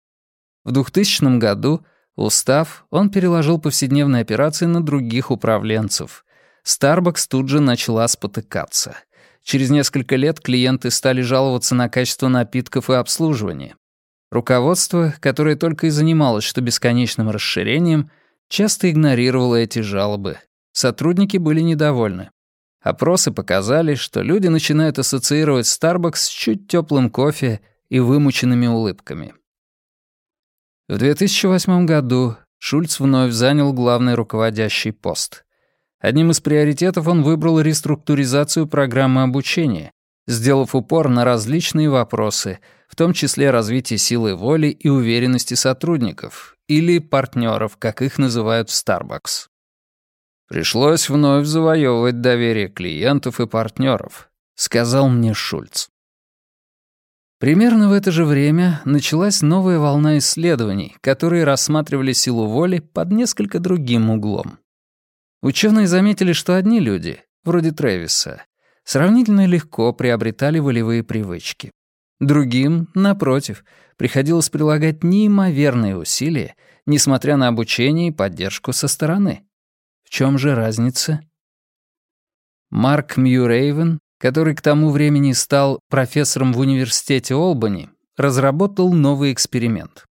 В 2000 году, устав, он переложил повседневные операции на других управленцев. Starbucks тут же начала спотыкаться. Через несколько лет клиенты стали жаловаться на качество напитков и обслуживания. Руководство, которое только и занималось что бесконечным расширением — часто игнорировала эти жалобы. Сотрудники были недовольны. Опросы показали, что люди начинают ассоциировать Starbucks с чуть теплым кофе и вымученными улыбками. В 2008 году Шульц вновь занял главный руководящий пост. Одним из приоритетов он выбрал реструктуризацию программы обучения, сделав упор на различные вопросы, в том числе развитие силы воли и уверенности сотрудников, или партнеров, как их называют в Starbucks. Пришлось вновь завоевывать доверие клиентов и партнеров, сказал мне Шульц. Примерно в это же время началась новая волна исследований, которые рассматривали силу воли под несколько другим углом. Ученые заметили, что одни люди, вроде Трэвиса, сравнительно легко приобретали волевые привычки. Другим, напротив, приходилось прилагать неимоверные усилия, несмотря на обучение и поддержку со стороны. В чем же разница? Марк Мьюрейвен, который к тому времени стал профессором в университете Олбани, разработал новый эксперимент.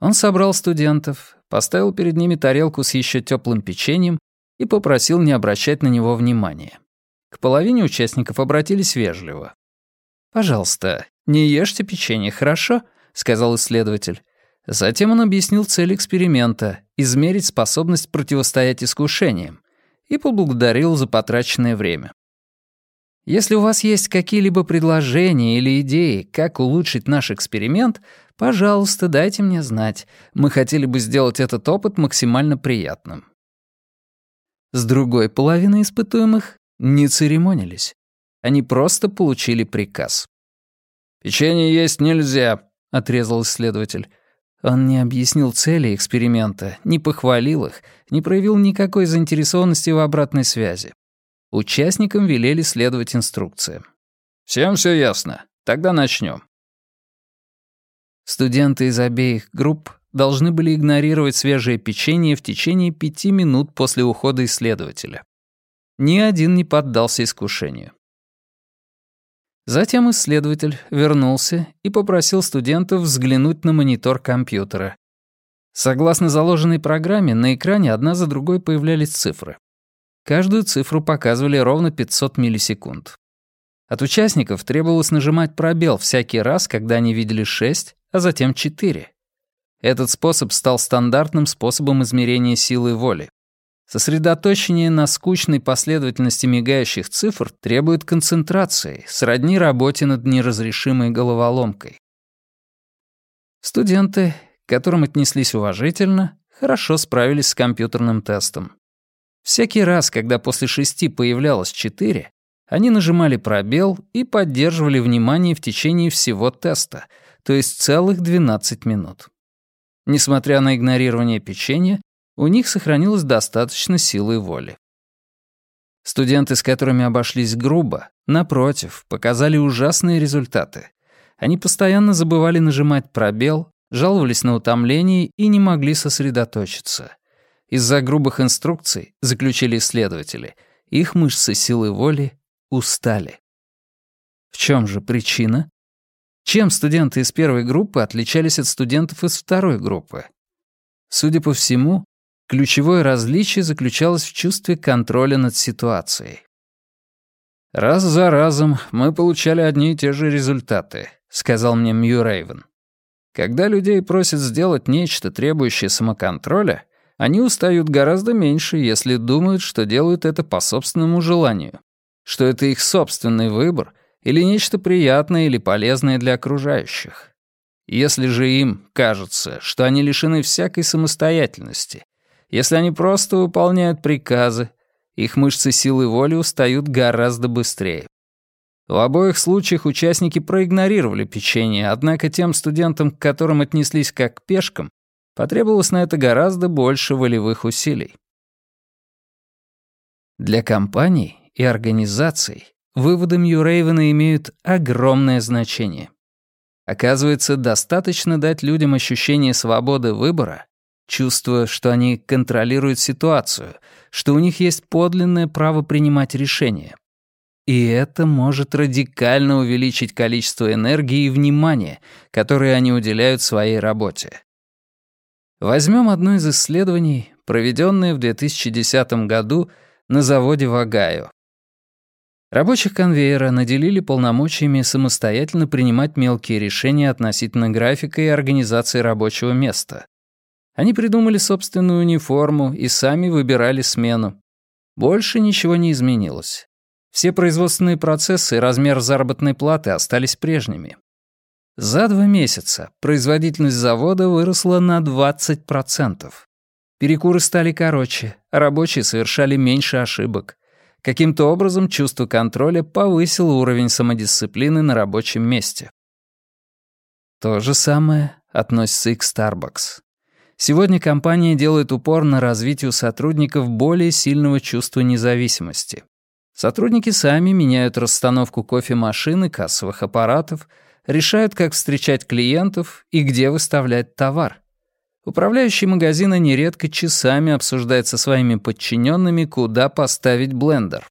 Он собрал студентов, поставил перед ними тарелку с еще теплым печеньем и попросил не обращать на него внимания. К половине участников обратились вежливо, «Пожалуйста, не ешьте печенье, хорошо?» — сказал исследователь. Затем он объяснил цель эксперимента — измерить способность противостоять искушениям, и поблагодарил за потраченное время. Если у вас есть какие-либо предложения или идеи, как улучшить наш эксперимент, пожалуйста, дайте мне знать. Мы хотели бы сделать этот опыт максимально приятным. С другой половины испытуемых не церемонились. Они просто получили приказ. «Печенье есть нельзя», — отрезал исследователь. Он не объяснил цели эксперимента, не похвалил их, не проявил никакой заинтересованности в обратной связи. Участникам велели следовать инструкциям. «Всем все ясно. Тогда начнем. Студенты из обеих групп должны были игнорировать свежее печенье в течение пяти минут после ухода исследователя. Ни один не поддался искушению. Затем исследователь вернулся и попросил студентов взглянуть на монитор компьютера. Согласно заложенной программе, на экране одна за другой появлялись цифры. Каждую цифру показывали ровно 500 миллисекунд. От участников требовалось нажимать пробел всякий раз, когда они видели 6, а затем 4. Этот способ стал стандартным способом измерения силы воли. Сосредоточение на скучной последовательности мигающих цифр требует концентрации, сродни работе над неразрешимой головоломкой. Студенты, к которым отнеслись уважительно, хорошо справились с компьютерным тестом. Всякий раз, когда после шести появлялось четыре, они нажимали пробел и поддерживали внимание в течение всего теста, то есть целых 12 минут. Несмотря на игнорирование печенья, у них сохранилось достаточно силы воли. Студенты, с которыми обошлись грубо, напротив, показали ужасные результаты. Они постоянно забывали нажимать пробел, жаловались на утомление и не могли сосредоточиться. Из-за грубых инструкций, заключили исследователи, их мышцы силы воли устали. В чем же причина? Чем студенты из первой группы отличались от студентов из второй группы? Судя по всему, Ключевое различие заключалось в чувстве контроля над ситуацией. «Раз за разом мы получали одни и те же результаты», — сказал мне Мью Рейвен. «Когда людей просят сделать нечто, требующее самоконтроля, они устают гораздо меньше, если думают, что делают это по собственному желанию, что это их собственный выбор или нечто приятное или полезное для окружающих. Если же им кажется, что они лишены всякой самостоятельности если они просто выполняют приказы, их мышцы силы воли устают гораздо быстрее. В обоих случаях участники проигнорировали печенье, однако тем студентам, к которым отнеслись как к пешкам, потребовалось на это гораздо больше волевых усилий. Для компаний и организаций выводы Мьюрейвена имеют огромное значение. Оказывается, достаточно дать людям ощущение свободы выбора, чувствуя, что они контролируют ситуацию, что у них есть подлинное право принимать решения. И это может радикально увеличить количество энергии и внимания, которые они уделяют своей работе. Возьмем одно из исследований, проведенное в 2010 году на заводе в Огайо. Рабочих конвейера наделили полномочиями самостоятельно принимать мелкие решения относительно графика и организации рабочего места. Они придумали собственную униформу и сами выбирали смену. Больше ничего не изменилось. Все производственные процессы и размер заработной платы остались прежними. За два месяца производительность завода выросла на 20%. Перекуры стали короче, рабочие совершали меньше ошибок. Каким-то образом чувство контроля повысило уровень самодисциплины на рабочем месте. То же самое относится и к Starbucks. Сегодня компания делает упор на развитие у сотрудников более сильного чувства независимости. Сотрудники сами меняют расстановку кофемашин и кассовых аппаратов, решают, как встречать клиентов и где выставлять товар. Управляющий магазина нередко часами обсуждает со своими подчиненными, куда поставить блендер.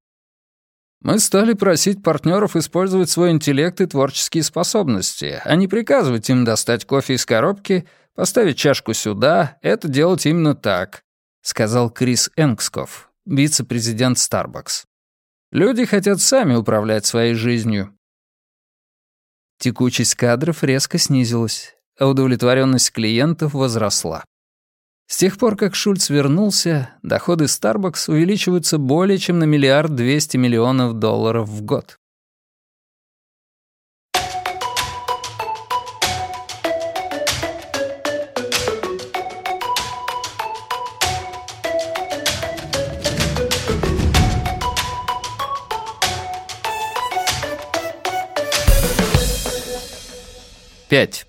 Мы стали просить партнеров использовать свой интеллект и творческие способности, а не приказывать им достать кофе из коробки — Поставить чашку сюда — это делать именно так», — сказал Крис Энгсков, вице-президент Starbucks. «Люди хотят сами управлять своей жизнью». Текучесть кадров резко снизилась, а удовлетворенность клиентов возросла. С тех пор, как Шульц вернулся, доходы Starbucks увеличиваются более чем на миллиард двести миллионов долларов в год. 5.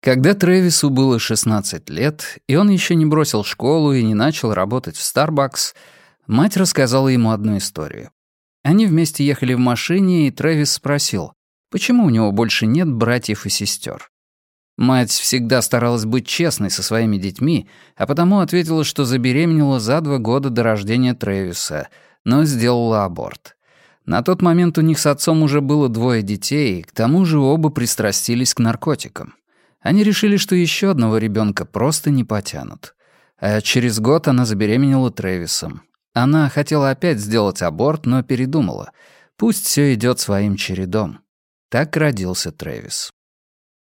Когда Трэвису было 16 лет, и он еще не бросил школу и не начал работать в Starbucks, мать рассказала ему одну историю. Они вместе ехали в машине, и Трэвис спросил, почему у него больше нет братьев и сестер. Мать всегда старалась быть честной со своими детьми, а потому ответила, что забеременела за два года до рождения Трэвиса, но сделала аборт. На тот момент у них с отцом уже было двое детей, и к тому же оба пристрастились к наркотикам. Они решили, что еще одного ребенка просто не потянут. А через год она забеременела Трэвисом. Она хотела опять сделать аборт, но передумала. Пусть все идет своим чередом. Так родился Трэвис.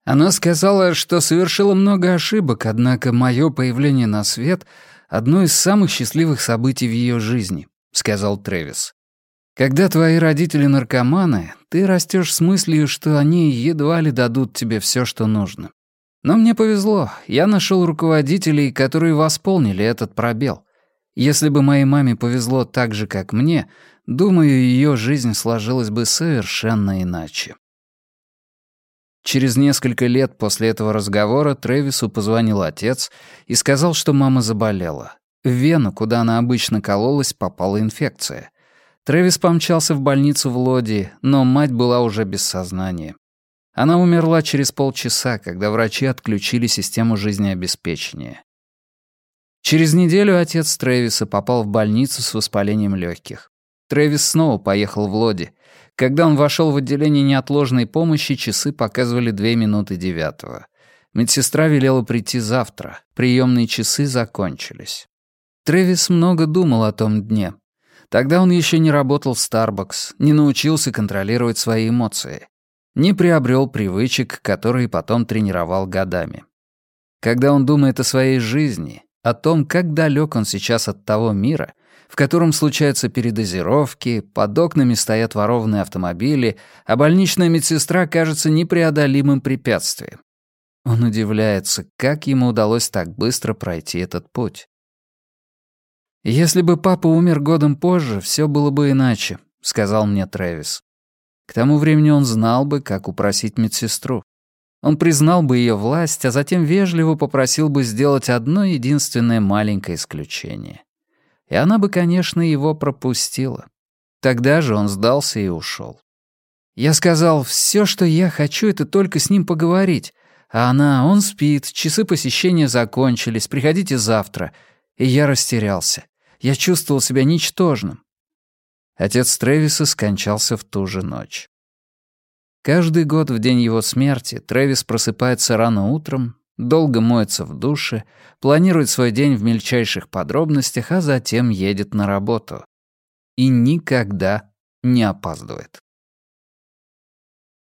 Она сказала, что совершила много ошибок, однако мое появление на свет — одно из самых счастливых событий в ее жизни, — сказал Трэвис. Когда твои родители наркоманы, ты растешь с мыслью, что они едва ли дадут тебе все, что нужно. Но мне повезло, я нашел руководителей, которые восполнили этот пробел. Если бы моей маме повезло так же, как мне, думаю, ее жизнь сложилась бы совершенно иначе. Через несколько лет после этого разговора Трэвису позвонил отец и сказал, что мама заболела. В вену, куда она обычно кололась, попала инфекция — Трэвис помчался в больницу в Лоди, но мать была уже без сознания. Она умерла через полчаса, когда врачи отключили систему жизнеобеспечения. Через неделю отец Трэвиса попал в больницу с воспалением легких. Трэвис снова поехал в Лоди. Когда он вошел в отделение неотложной помощи, часы показывали 2 минуты девятого. Медсестра велела прийти завтра. Приемные часы закончились. Трэвис много думал о том дне. Тогда он еще не работал в Starbucks, не научился контролировать свои эмоции, не приобрел привычек, которые потом тренировал годами. Когда он думает о своей жизни, о том, как далек он сейчас от того мира, в котором случаются передозировки, под окнами стоят ворованные автомобили, а больничная медсестра кажется непреодолимым препятствием. Он удивляется, как ему удалось так быстро пройти этот путь. «Если бы папа умер годом позже, все было бы иначе», — сказал мне Трэвис. К тому времени он знал бы, как упросить медсестру. Он признал бы ее власть, а затем вежливо попросил бы сделать одно единственное маленькое исключение. И она бы, конечно, его пропустила. Тогда же он сдался и ушел. Я сказал, все, что я хочу, это только с ним поговорить. А она, он спит, часы посещения закончились, приходите завтра. И я растерялся. Я чувствовал себя ничтожным. Отец Трэвиса скончался в ту же ночь. Каждый год в день его смерти Трэвис просыпается рано утром, долго моется в душе, планирует свой день в мельчайших подробностях, а затем едет на работу. И никогда не опаздывает.